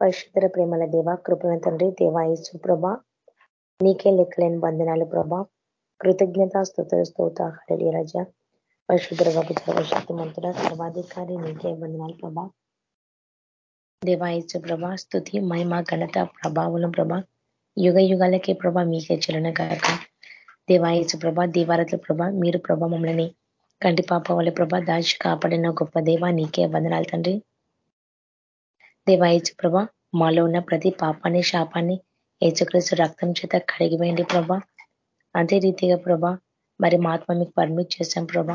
పరిశుద్ధ ప్రేమల దేవ కృపణ తండ్రి దేవాయసు ప్రభ నీకే లెక్కలేని బంధనాలు ప్రభ. కృతజ్ఞత స్తోత్ర స్తోత హరి రజ. పరిశుద్ధ శక్తి సర్వాధికారి నీకే బంధనాలు ప్రభా. దేవాయసు ప్రభ స్థుతి మహిమ ఘనత ప్రభావం ప్రభ. యుగ యుగాలకే ప్రభ మీకే చలన కాక దేవాయసు ప్రభ దీవారతుల ప్రభ మీరు ప్రభ మమ్మల్ని కంటి పాప వాళ్ళ ప్రభ దాచి కాపాడిన గొప్ప దేవ నీకే వందనాలు తండ్రి. దేవాయచు ప్రభ మాలో ఉన్న ప్రతి పాపాన్ని శాపాన్ని ఏచుక్రీస్తు రక్తం చేత కడిగివేయండి ప్రభ. అదే రీతిగా ప్రభ మరి మా ఆత్మ మీకు పర్మిట్ చేశాం ప్రభ.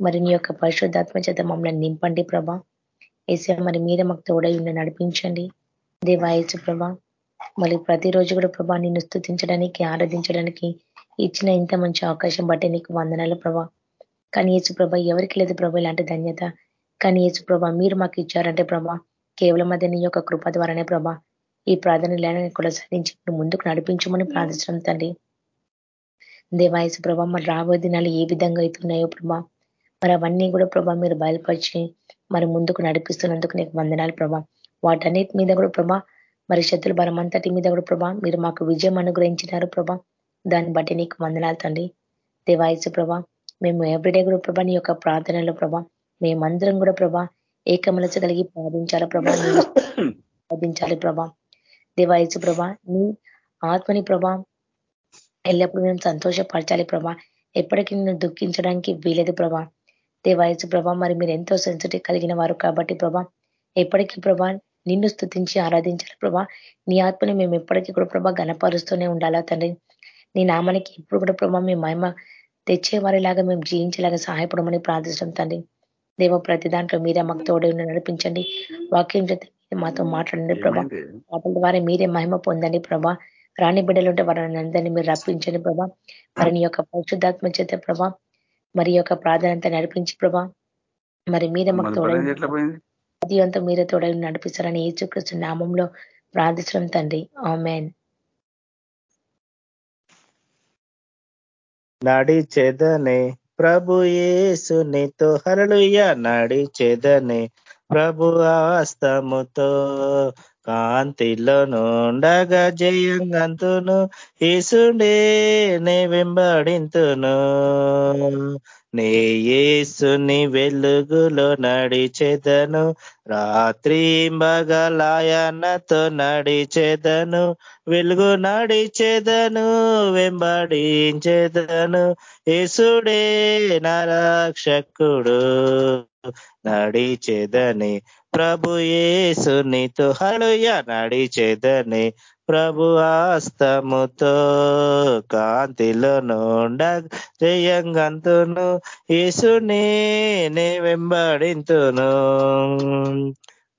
మరి నీ యొక్క పరిశుద్ధాత్మ చేత మమ్మల్ని నింపండి ప్రభ. ఏసీ మరి మీరే మాకు తోడై ఉండి నడిపించండి. దేవాయచు ప్రభ మళ్ళీ ప్రతిరోజు కూడా ప్రభా నిన్ను స్థుతించడానికి ఆరాధించడానికి ఇచ్చిన ఇంత మంచి అవకాశం బట్టి నీకు వందనాలు ప్రభా. కానీ ప్రభ ఎవరికి లేదు ప్రభ ఇలాంటి ధన్యత. కానీ ప్రభ మీరు మాకు ఇచ్చారంటే ప్రభా కేవలం అదే నీ యొక్క కృప ద్వారానే ప్రభా. ఈ ప్రార్థన కొనసాగించి ముందుకు నడిపించమని ప్రార్థించడం తండ్రి. దేవాయసు ప్రభా మరి రాబోయే దినాలు ఏ విధంగా అవుతున్నాయో ప్రభా. మరి అవన్నీ కూడా ప్రభా మీరు బయలుపరిచి మరి ముందుకు నడిపిస్తున్నందుకు నీకు వందనాలు ప్రభా. వాటన్నిటి మీద కూడా ప్రభా మరి శత్రుల బలం అంతటి మీద కూడా ప్రభా మీరు మాకు విజయం అనుగ్రహించినారు ప్రభా. దాన్ని బట్టి నీకు వందనాలు తండ్రి. దేవాయసు ప్రభా మేము ఎవ్రీడే కూడా ప్రభా నీ యొక్క ప్రార్థనలో ప్రభా మేమందరం కూడా ప్రభా ఏకమలస కలిగి ప్రార్థించాలి ప్రభా. ప్రార్థించాలి ప్రభా. దేవాయసు ప్రభా నీ ఆత్మని ప్రభా ఎల్లప్పుడూ మేము సంతోషపరచాలి ప్రభా. ఎప్పటికీ నిన్ను దుఃఖించడానికి వీలేదు ప్రభా. దేవాయసు ప్రభా మరి మీరు ఎంతో సెన్సిటివ్ కలిగిన వారు కాబట్టి ప్రభా ఎప్పటికీ ప్రభా నిన్ను స్థుతించి ఆరాధించాలి ప్రభా. నీ ఆత్మని మేము ఎప్పటికీ కూడా ప్రభా గనపరుస్తూనే ఉండాలా తండ్రి. నీ నామానికి ఎప్పుడు కూడా ప్రభా మీ మహిమ తెచ్చేవారిలాగా మేము జీవించేలాగా సహాయపడమని ప్రార్థిస్తాం తండ్రి. దేవ ప్రతి దాంట్లో మీరే మాకు తోడే నడిపించండి. వాక్యం చేత మాతో మాట్లాడండి ప్రభా. వాటి ద్వారా మీరే మహిమ పొందండి ప్రభా. రాణి బిడ్డలు ఉంటే వారిని అందరినీ మీరు రప్పించండి ప్రభా. మరి యొక్క పరిశుద్ధాత్మ చేత ప్రభా మరి యొక్క ప్రార్థన అంతా నడిపించి ప్రభా. మరి మీరే మాకు తోడై అది అంతా మీరే తోడై నడిపిస్తారని ఏచుకృష్ణ నామంలో ప్రార్థించడం తండ్రి. ఆమెన్. నడిచెదనే ప్రభు యేసునితో హరలుయ్య నడిచెదనే ప్రభు ఆస్తముతో కాంతిలో నుండగా జయంగంతును ఈసుండే నే వెంబడింతును. నే యేసుని వెలుగులో నడిచెదను. రాత్రి బగలాయనతో నడిచెదను. వెలుగు నడిచెదను వెంబడించెదను. యేసుడే నరక్షకుడు నడిచెదని. ప్రభు యేసునితో హలుయ నడిచెదని. ప్రభు హస్తముతో కాంతిలో నుండ జయంగంతును యేసుని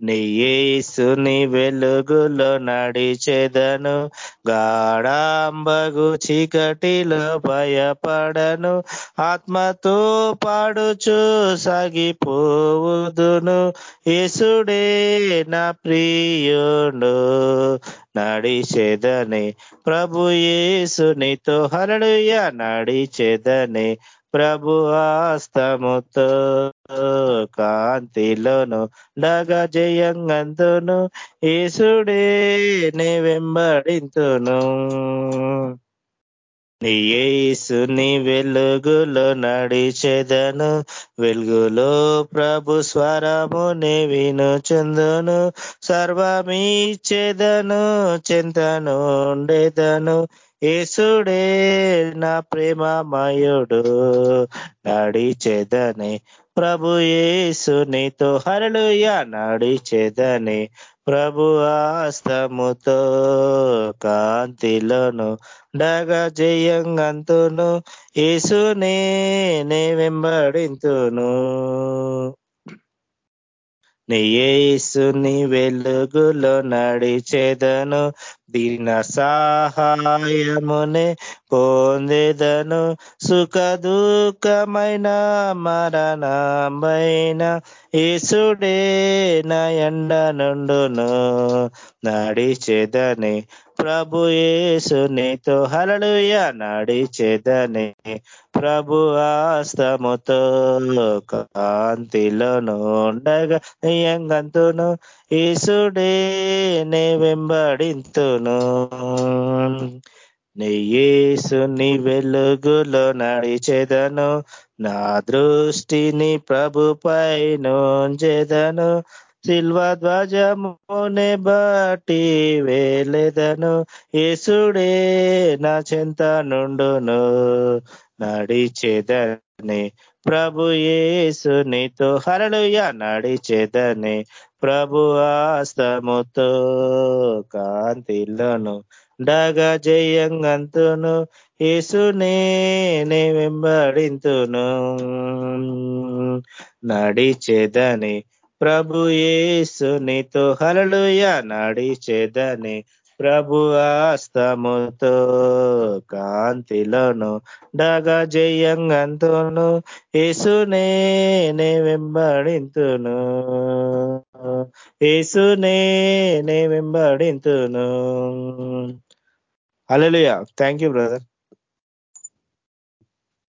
నే వెంబడింతును నీయేసుని వెలుగులో నడిచెదను. గాఢంబగు చీకటిలో భయపడను. ఆత్మతో పాడుచు సాగిపోవుదును. యేసుడే నా ప్రియుడు నడిచెదని. ప్రభు యేసునితో హరడుయ నడిచెదని. ప్రభు ఆస్తముతో కాంతిలోను డగ జయంగంతును ఈసుడే నే వెంబడింతును యేసుని వెలుగులో నడిచెదను వెలుగులో ప్రభు స్వరము నే వినుచుందును. సర్వమీచెదను చింతను ఉండేదను ఏసుడే నా ప్రేమమయుడు నడిచేదని ప్రభు యేసునితో హరలుయ నడిచేదని ప్రభు ఆస్తముతో కాంతిలోను డగ జయంగంతును ఏసునే నే వెంబడింతును. ఏసుని వెలుగులో నడిచేదను దీన సహాయమునే పొందేదను. సుఖ దుఃఖమైన మరణమైన ఈసుడే నయండ ఎండ నుండును నడిచేదని ప్రభు యేసు నీతో హలలుయ నడిచేదని ప్రభు ఆస్తముతో కాంతిలోను ఉండగా ఎంగంతును ఈసుడే నే వెంబడింతును. నీ వెలుగులో నడిచెదను నా దృష్టిని ప్రభుపై నుంచెదను శిల్వ ధ్వజమునే బట్టి వేలేదను. యేసుడే నా చెంత నుండును. నడిచేదని ప్రభు యేసు నీతో. హరలుయ నడిచేదని ప్రభు ఆస్తముతో కాంతిలోను డగా జయంగంతును యేసునే వెంబడింతును. నడిచేదని ప్రభు యేసు నీతో హలలుయ నడిచేదని ప్రభు ఆస్తముతో కాంతిలోను డగ జయంగంతును యేసునే వెంబడింతును. ఏసునే వెంబడింతును. అలలుయా థ్యాంక్ యూ బ్రదర్.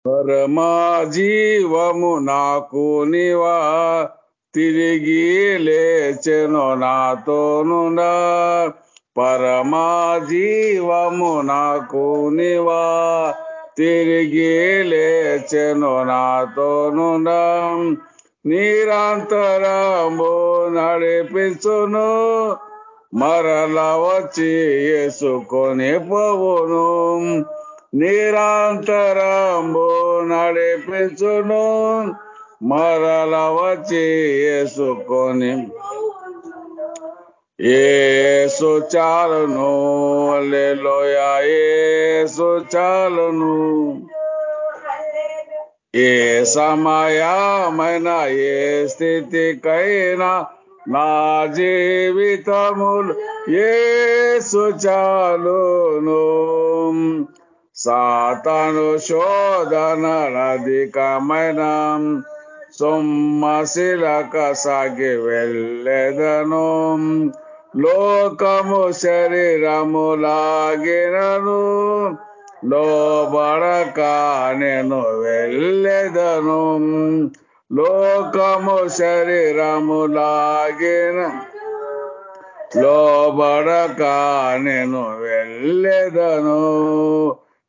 పరమా జీవము నాకు నివా తిరిగి లేచెను నాతోనునా పరమా జీవము నాకు నివా. తిరిగి లేచెను నాతోనునా నిరంతరము నడిపించును. మరల వచ్చి వేసుకొని పోవును. నిరంతరంబు నడిపించును. మరల వచ్చి వేసుకొని ఏసు చాలును అల్లెలోయ ఏసు చాలును ఏ సమయమైన ఏ స్థితికైనా నా జీవితములు ఏసు చాలును సాతను శోధన అధికమైన సొమ్మశిలక సాగి వెళ్ళెదను. లోకము శరీరము లాగినను లోబడక నేను వెళ్ళెదను. లోకము శరీరము లాగిన లోబడక నేను వెళ్ళెదను.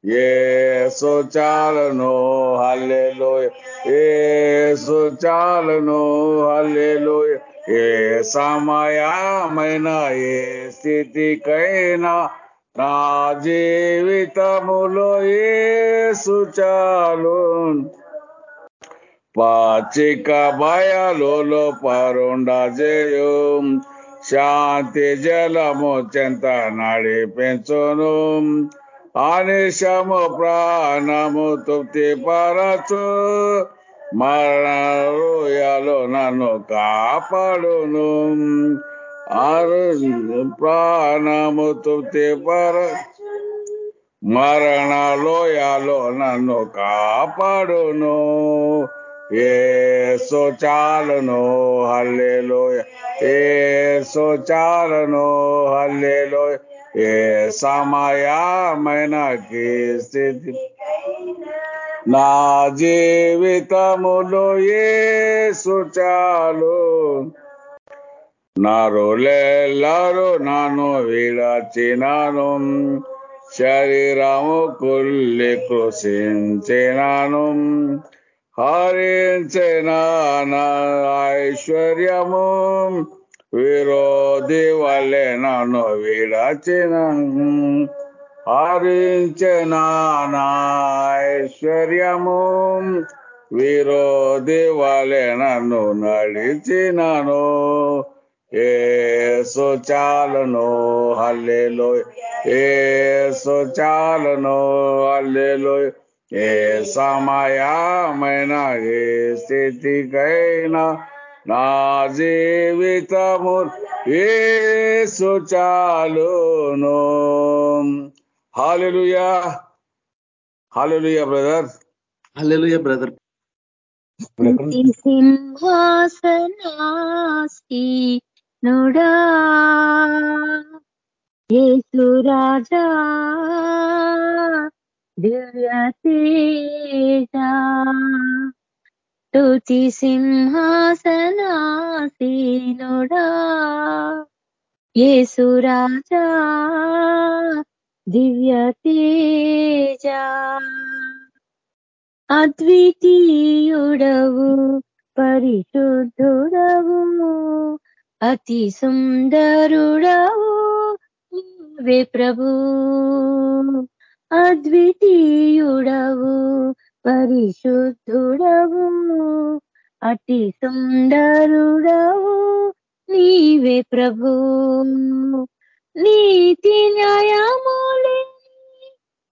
ఏసు చాలను హల్లెలో ఏసు చాలను హల్లెలో ఏ సమయమైన ఏ స్థితికైనా నా జీవితములో ఏసు చాలు పాచిక బయలులో పరుండ చేయు శాంతి జలము చెంత నడిపించును. అనిశము ప్రాణము తృప్తి పరచు మరణలో నన్ను కాపాడును ఆరు ప్రాణము తృప్తి పర మరణలోయలో నన్ను కాపాడును ఏసు చాలును హల్లెలూయ ఏసు చాలును హల్లెలూయ ఏ సమయమైన స్థితి నా జీవితములో ఏ సుచాలు నరులెల్లరూ నన్ను విడచినాను శరీరము కుల్లి కృషించినాను హరించిన ఐశ్వర్యము విరోధి వల్లే నన్ను విడచిన హరించిన ఐశ్వర్యము విరోధి వలె నన్ను నడిచినను. ఏసు చాలును హల్లెలో ఏసు చాలును హల్లెలో ఏ సమయమైన ఏ స్థితికైనా నా జీవితము ఏసు చాలును. హాలెలుయా. Hallelujah brother. హల్లెలూయా బ్రదర్. సింహాసనాసి నుడా. యేసు రాజా. దివ్య తేజ. తుతి సింహాసనాసీనుడా యేసు రాజా దివ్య తేజ. అద్వితీయుడవు పరిశుద్ధుడవు అతి సుందరుడవు నీవే ప్రభు. అద్వితీయుడవు పరిశుద్ధుడవు అతి సుందరుడవు నీవే ప్రభు నీతి న్యాయములే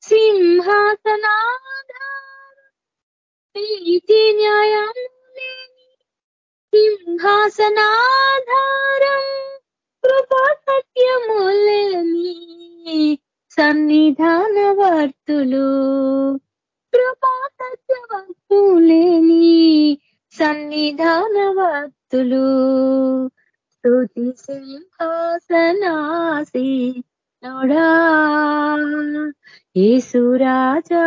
సింహాసనాధార. నీతి న్యాయములే సింహాసనాధారం. కృపా సత్యములేని సన్నిధాన వర్తులు సత్యవర్తులేని సన్నిధానవర్తులు స్తుతి సింహాసనాసి నోడా. యేసురాజా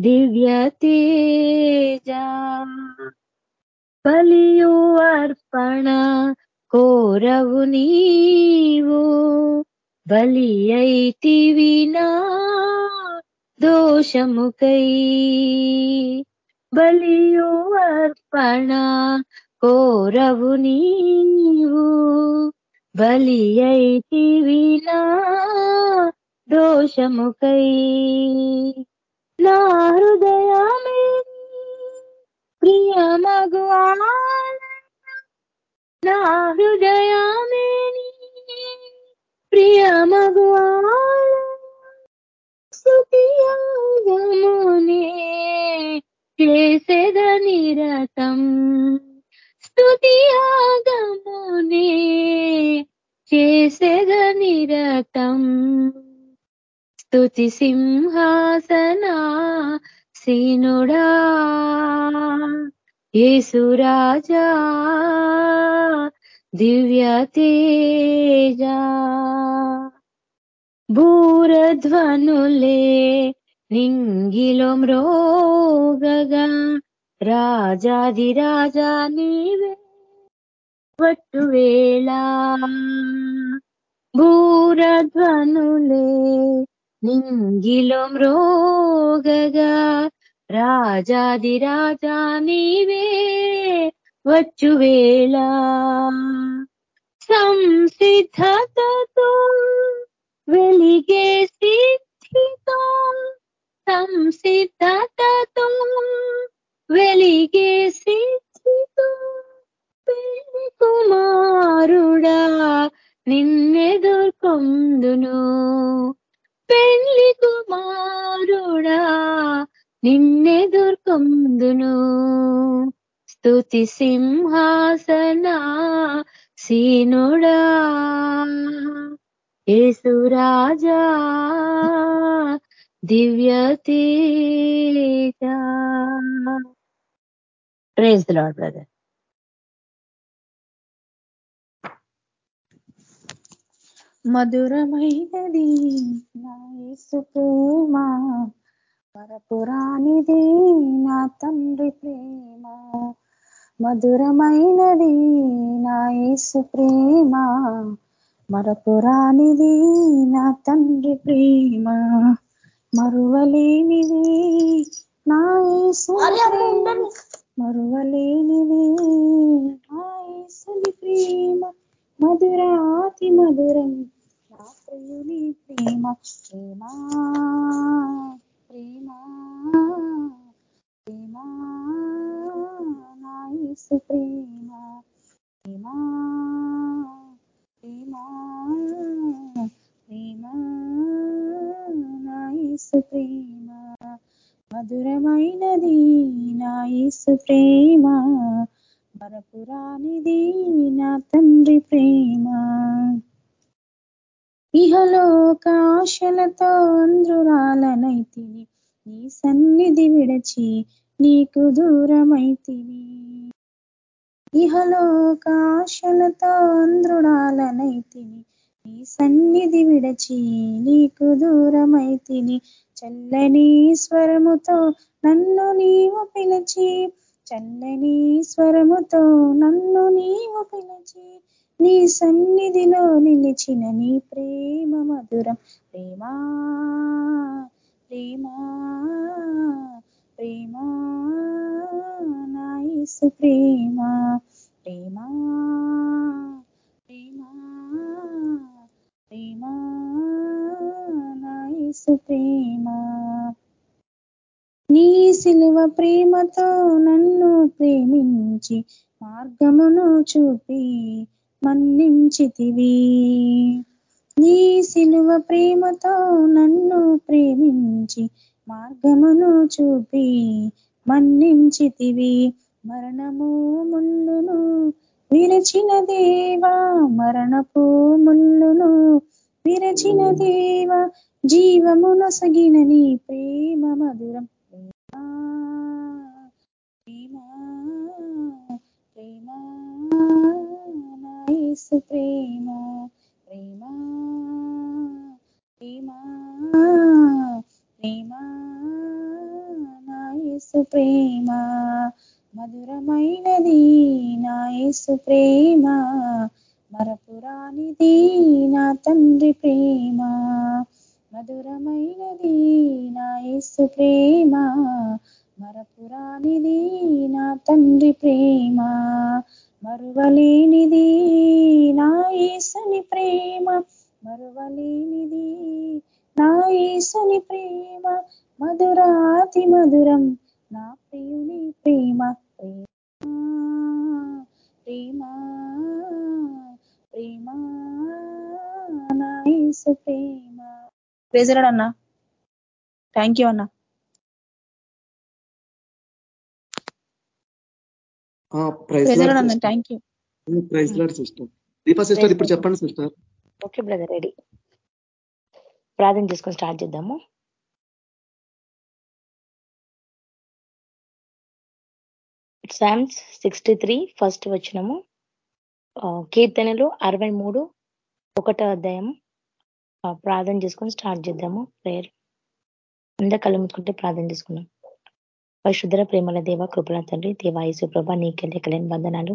దివ్య తేజ. బలియు అర్పణ కోరవు నీవు బలి అయితివినా దోషముకై బలియు అర్పణ కోరవు నీవు బలి అయితివినా దోషముకై నా హృదయమే ప్రియమగు నా హృదయమే ప్రియమగు స్తుతియాగమునే చేసేద నిరతం. స్తుతియాగమునే చేసేద నిరతం. స్తుతి సింహాసనా సీనుడా. యేసురాజా దివ్య తేజా. భూరధ్వనులే నింగిలో మ్రోగగా రాజాది రాజా నీవే పట్టు వేళ. భూరధ్వనులే నింగిలో మ్రోగగా రాజాది రాజా నీవే వచ్చు వేళ. సంసిద్ధతతో వెలిగే సిద్ధితో సంసిద్ధతతో వెలిగే సిద్ధితో పెళ్ళి కుమారుడా నిన్నెదుర్కొందును. పెళ్ళి కుమారుడా నిన్నెదుర్కొందును. స్తుతి సింహాసనా సీనుడా. ఏసురాజా దివ్య తేజ. ప్రేజ్ లాడ్ బ్రదర్ మధురమైనది నా పరపురానిది నా తండ్రి ప్రేమ. మధురమైనది నాయసు ప్రేమ మరపురానిది నా తండ్రి ప్రేమ మరువలేనిది నా మరువలేనిది నా యేసుని ప్రేమ మధురాతి మధురం నా ప్రియుని ప్రేమ ప్రేమ ప్రేమ ప్రేమ నా యేసు ప్రేమ ప్రేమ. ప్రేమ ప్రేమ నా ప్రేమ మధురమైనది నాయసు ప్రేమ మరపురానిది నా తండ్రి ప్రేమ. ఇహలోకాశలతో అంధ్రురాలనైతిని నీ సన్నిధి విడచి నీకు దూరమైతిని. ఇహలోకాశలతో అంధ్రుడాలనైతిని నీ సన్నిధి విడచి నీకు దూరమైతిని చల్లని స్వరముతో నన్ను నీవు పిలిచి చల్లని స్వరముతో నన్ను నీవు పిలిచి నీ సన్నిధిలో నిలిచిన నీ ప్రేమ మధురం ప్రేమా ప్రేమా. ప్రేమా నా యేసు ప్రేమ ప్రేమా ప్రేమా ప్రేమా నా యేసు ప్రేమ. నీ సిలువ ప్రేమతో నన్ను ప్రేమించి మార్గమును చూపి మన్నించితివి. నీ సిలువ ప్రేమతో నన్ను ప్రేమించి మార్గమును చూపి మన్నించితివి. మరణము ముళ్ళును విరచిన దేవా మరణపు ముళ్ళును విరచిన దేవా. జీవమును సగిన నీ ప్రేమ మధురం. ప్రేమా ప్రేమా ప్రేమ యేసు ప్రేమ. ప్రేమా ప్రేమా ప్రేమా నా ప్రేమ మధురమైనది నాయసు ప్రేమ మరపురానిది నా తండ్రి ప్రేమ మధురమైనది నాయసు ప్రేమ మరపురానిది నా తండ్రి ప్రేమ మరువలేనిది నాయసుని ప్రేమ మరువలేనిది నా యేసుని ప్రేమ మధురాతి మధురం. నా ప్రియుని ప్రేమ ప్రేమ ప్రేమ నా యేసు ప్రేమ. ప్రేజరాడు అన్నా. థ్యాంక్ యూ అన్నా. ప్రేజరాడు అన్నా. Thank you praise lord sister Deepa sister ఇప్పుడు చెప్పండి సిస్టర్ ఓకే బ్రదర్ రెడీ ప్రార్థన చేసుకొని స్టార్ట్ చేద్దాము. సామ్స్ సిక్స్టీ త్రీ ఫస్ట్ వచ్చినము కీర్తనలు అరవై మూడు ఒకటో అధ్యాయం ప్రార్థన చేసుకొని స్టార్ట్ చేద్దాము ప్రేయర్. అందా కళ్ళు ప్రార్థన చేసుకున్నాం పరిశుద్ర ప్రేమల దేవ కృపణ తండ్రి దేవాయసు ప్రభ నీకే లెక్కలేని బంధనాలు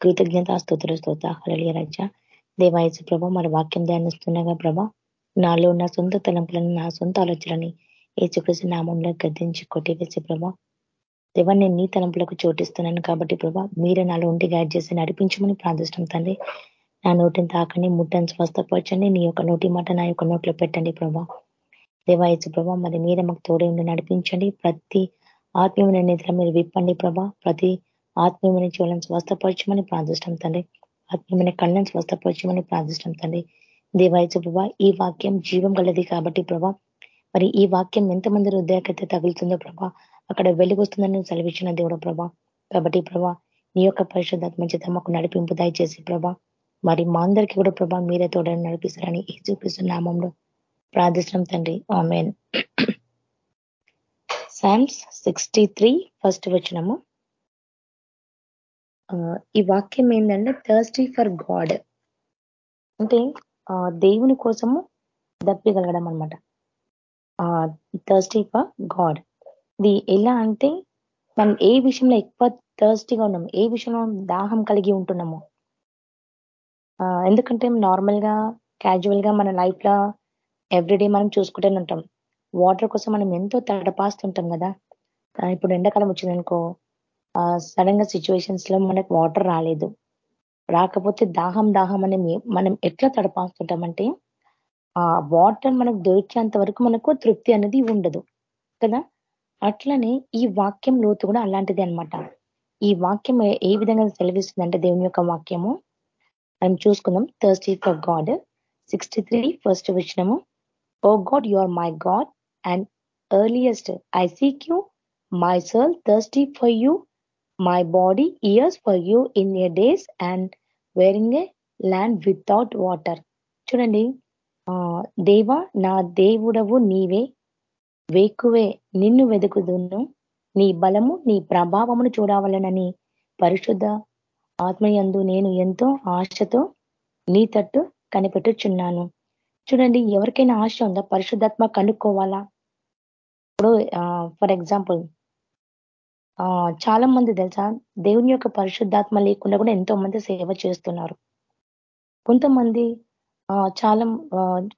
కృతజ్ఞత స్తోత్ర స్తోత హళలియ రజ దేవాయసు ప్రభ మరి వాక్యం ధ్యానిస్తున్నాగా ప్రభ నాలో ఉన్న సొంత తలంపులను నా సొంత ఆలోచనని ఏచుకృష్ణ నామంలో గద్దించి కొట్టివేసి ప్రభ దేవా నేను నీ తలంపులకు చోటిస్తున్నాను కాబట్టి ప్రభా మీరే నాలో ఉండి గైడ్ చేసి నడిపించమని ప్రార్థిస్తాం తండ్రి. నా నోటిని తాకండి ముట్టని స్వస్థపరచండి నీ యొక్క నోటి మాట నా యొక్క నోట్లో పెట్టండి ప్రభా. దేవాయచు ప్రభా మరి మీరే మాకు తోడే ఉండి నడిపించండి. ప్రతి ఆత్మీయమైన నిధుల మీరు విప్పండి ప్రభా ప్రతి ఆత్మీయమైన జీవులను స్వస్థపరచమని ప్రార్థిస్తాం తండ్రి. ఆత్మీయమైన కళ్ళను స్వస్థపరచమని ప్రార్థిస్తాం తండ్రి. దేవాయచ ప్రభా ఈ వాక్యం జీవం గలది కాబట్టి ప్రభా మరి ఈ వాక్యం ఎంతమంది హృదయాకైతే తగులుతుందో ప్రభా అక్కడ వెలుగొస్తుందని సెలవిచ్చిన దేవుడు ప్రభా. కాబట్టి ప్రభా నీ యొక్క పరిశుద్ధాత్మ చేత మాకు నడిపింపు దయచేసి ప్రభా మరి మా అందరికీ కూడా ప్రభా మీరే తోడని నడిపిస్తారని ఈ చూపిస్తున్న నామంలో ప్రార్థిస్తున్నాం తండ్రి. Amen. Psalms sixty three first వచ్చినము ఈ వాక్యం ఏంటంటే థర్స్టీ ఫర్ గాడ్ అంటే దేవుని కోసము దప్పిగలగడం అనమాట థర్స్టీ ఫర్ గాడ్ ఇది ఎలా అంటే మనం ఏ విషయంలో ఎక్కువ థర్స్టీగా ఉన్నాం ఏ విషయంలో దాహం కలిగి ఉంటున్నాము. ఎందుకంటే నార్మల్గా క్యాజువల్గా మన లైఫ్లో ఎవ్రీడే మనం చూసుకుంటూనే ఉంటాం. వాటర్ కోసం మనం ఎంతో తడపాస్తుంటాం కదా. ఇప్పుడు ఎండాకాలం వచ్చిందనుకో సడన్గా సిచ్యువేషన్స్లో మనకు వాటర్ రాలేదు. రాకపోతే దాహం దాహం అని మనం ఎట్లా తడపాస్తుంటామంటే ఆ వాటర్ మనకు దొరికేంత వరకు మనకు తృప్తి అనేది ఉండదు. కదా? అట్లనే ఈ వాక్యం లోతు కూడా అలాంటిది అనమాట ఈ వాక్యం ఏ విధంగా సెలవిస్తుందంటే దేవుని యొక్క వాక్యము. మనం చూసుకుందాం. Thirsty for God sixty three first వచ్చినము O God you are my God and earliest I seek you my soul thirsty for you my body yearns for you in a days and wearing a land without water చూడండి. దేవ నా దేవుడవు నీవే. వేకువే నిన్ను వెతుకుదును. నీ బలము నీ ప్రభావమును చూడవలనని పరిశుద్ధ ఆత్మయందు నేను ఎంతో ఆశతో నీ తట్టు కనిపెట్టుచున్నాను. చూడండి ఎవరికైనా ఆశ ఉందా? పరిశుద్ధాత్మ కనుక్కోవాలా? ఇప్పుడు ఫర్ ఎగ్జాంపుల్ చాలా మంది తెలుసా? దేవుని యొక్క పరిశుద్ధాత్మ లేకుండా కూడా ఎంతో మంది సేవ చేస్తున్నారు. కొంతమంది చాలా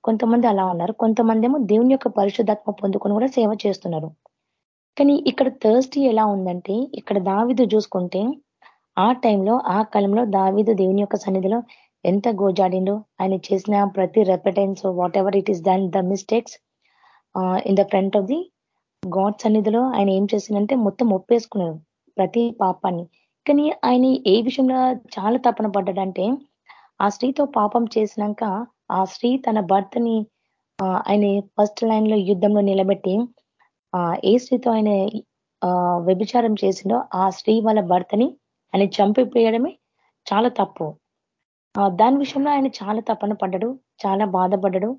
కొంతమంది అలా ఉన్నారు. కొంతమంది ఏమో దేవుని యొక్క పరిశుద్ధాత్మ పొందుకొని కూడా సేవ చేస్తున్నారు. కానీ ఇక్కడ థర్స్టీ ఎలా ఉందంటే ఇక్కడ దావిదు చూసుకుంటే ఆ టైంలో ఆ కాలంలో దావిదు దేవుని యొక్క సన్నిధిలో ఎంత గోజాడిండో ఆయన చేసిన ప్రతి repentance whatever it is then the mistakes in the front of the God సన్నిధిలో ఆయన ఏం చేసిందంటే మొత్తం ఒప్పేసుకున్నాడు ప్రతి పాపాన్ని. కానీ ఆయన ఏ విషయంలో చాలా తపన పడ్డాడంటే ఆ స్త్రీతో పాపం చేసినాక ఆ స్త్రీ తన భర్తని ఆయన ఫస్ట్ లైన్లో యుద్ధంలో నిలబెట్టి ఏ స్త్రీతో ఆయన వ్యభిచారం చేసిండో ఆ స్త్రీ వాళ్ళ భర్తని ఆయన చంపిపోయడమే చాలా తప్పు. దాని విషయంలో ఆయన చాలా తపన పడ్డాడు చాలా బాధపడ్డాడు.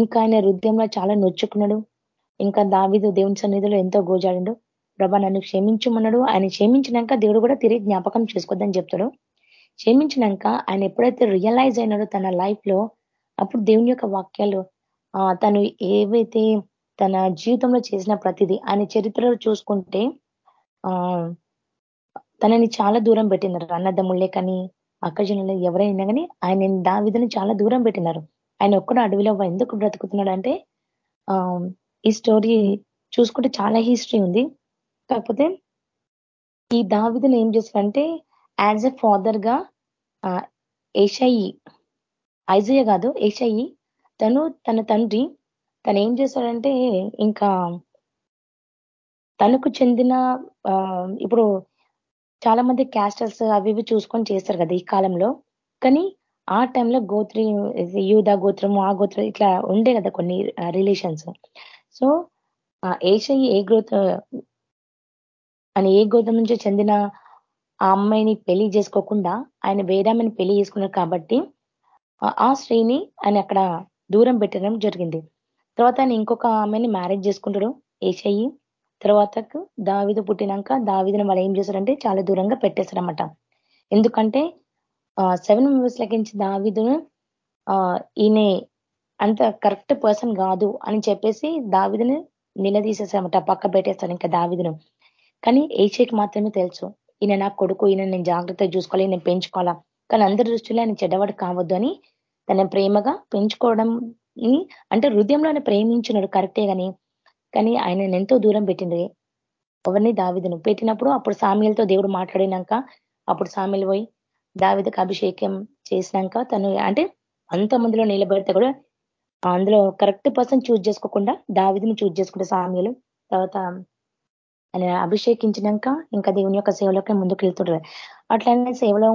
ఇంకా ఆయన హృదయంలో చాలా నొచ్చుకున్నాడు. ఇంకా దావిదు దేవుని సన్నిధిలో ఎంతో గోజాడు ప్రభా నన్ను క్షమించమన్నాడు. ఆయన క్షమించినాక దేవుడు కూడా తిరిగి జ్ఞాపకం చేసుకోద్దని చెప్తాడు. క్షమించినాక ఆయన ఎప్పుడైతే రియలైజ్ అయినాడో తన లైఫ్లో అప్పుడు దేవుని యొక్క వాక్యాలు తను ఏవైతే తన జీవితంలో చేసిన ప్రతిదీ ఆయన చరిత్రలో చూసుకుంటే ఆ తనని చాలా దూరం పెట్టినారు. అన్నదమ్ముళ్ళే కానీ అక్కజనులు ఎవరైనా కానీ ఆయన దావిదని చాలా దూరం పెట్టినారు. ఆయన ఒక్కడు అడవిలో ఎందుకు బ్రతుకుతున్నాడు అంటే ఆ ఈ స్టోరీ చూసుకుంటే చాలా హిస్టరీ ఉంది. కాకపోతే ఈ దావిదని ఏం చేస్తారంటే యాజ్ ఎ ఫాదర్గా ఏషాయి ఐజయ కాదు ఏషయి తను తన తండ్రి తను ఏం చేశాడంటే ఇంకా తనకు చెందిన ఇప్పుడు చాలా మంది క్యాస్టర్స్ అవి ఇవి చూసుకొని చేస్తారు కదా ఈ కాలంలో. కానీ ఆ టైంలో గోత్రి యూధ గోత్రము ఆ గోత్రం ఇట్లా ఉండే కదా కొన్ని రిలేషన్స్ సో ఏషయ్య ఏ గోత్ర ఆయన ఏ గోత్రం నుంచి చెందిన ఆ అమ్మాయిని పెళ్ళి చేసుకోకుండా ఆయన వేదామని పెళ్ళి చేసుకున్నారు కాబట్టి ఆ స్త్రీని ఆయన అక్కడ దూరం పెట్టడం జరిగింది. తర్వాత ఆయన ఇంకొక ఆమెని మ్యారేజ్ చేసుకుంటాడు ఏషయ్యి. తర్వాతకు దావిదు పుట్టినాక దావిదని వాళ్ళు ఏం చేశారంటే చాలా దూరంగా పెట్టేశారనమాట ఎందుకంటే సెవెన్ మెంబర్స్ లెక్కించి దావిదును ఈయన అంత కరెక్ట్ పర్సన్ కాదు అని చెప్పేసి దావిదిని నిలదీసేసామట పక్క పెట్టేస్తాను ఇంకా దావిదిను. కానీ ఏషేకి మాత్రమే తెలుసు ఈయన నా కొడుకు ఈయన నేను జాగ్రత్తగా చూసుకోవాలి నేను పెంచుకోవాలా. కానీ అందరి దృష్టిలో ఆయన చెడ్డవాడు కావద్దు అని తన ప్రేమగా పెంచుకోవడం అంటే హృదయంలో ఆయన ప్రేమించినాడు కరెక్టే గాని కానీ ఆయన ఎంతో దూరం పెట్టింది ఎవరిని? దావిదను. పెట్టినప్పుడు అప్పుడు సామ్యులతో దేవుడు మాట్లాడినాక అప్పుడు సామ్యులు పోయి దావిదకు అభిషేకం చేసినాక తను అంటే అంత మందిలో నిలబెడితే కూడా అందులో కరెక్ట్ పర్సన్ చూజ్ చేసుకోకుండా దావిదిని చూజ్ చేసుకుంటే సామ్యులు తర్వాత ఆయన అభిషేకించినాక ఇంకా దేవుని యొక్క సేవలోకి ముందుకు వెళ్తుంటారు అట్లనే సేవలో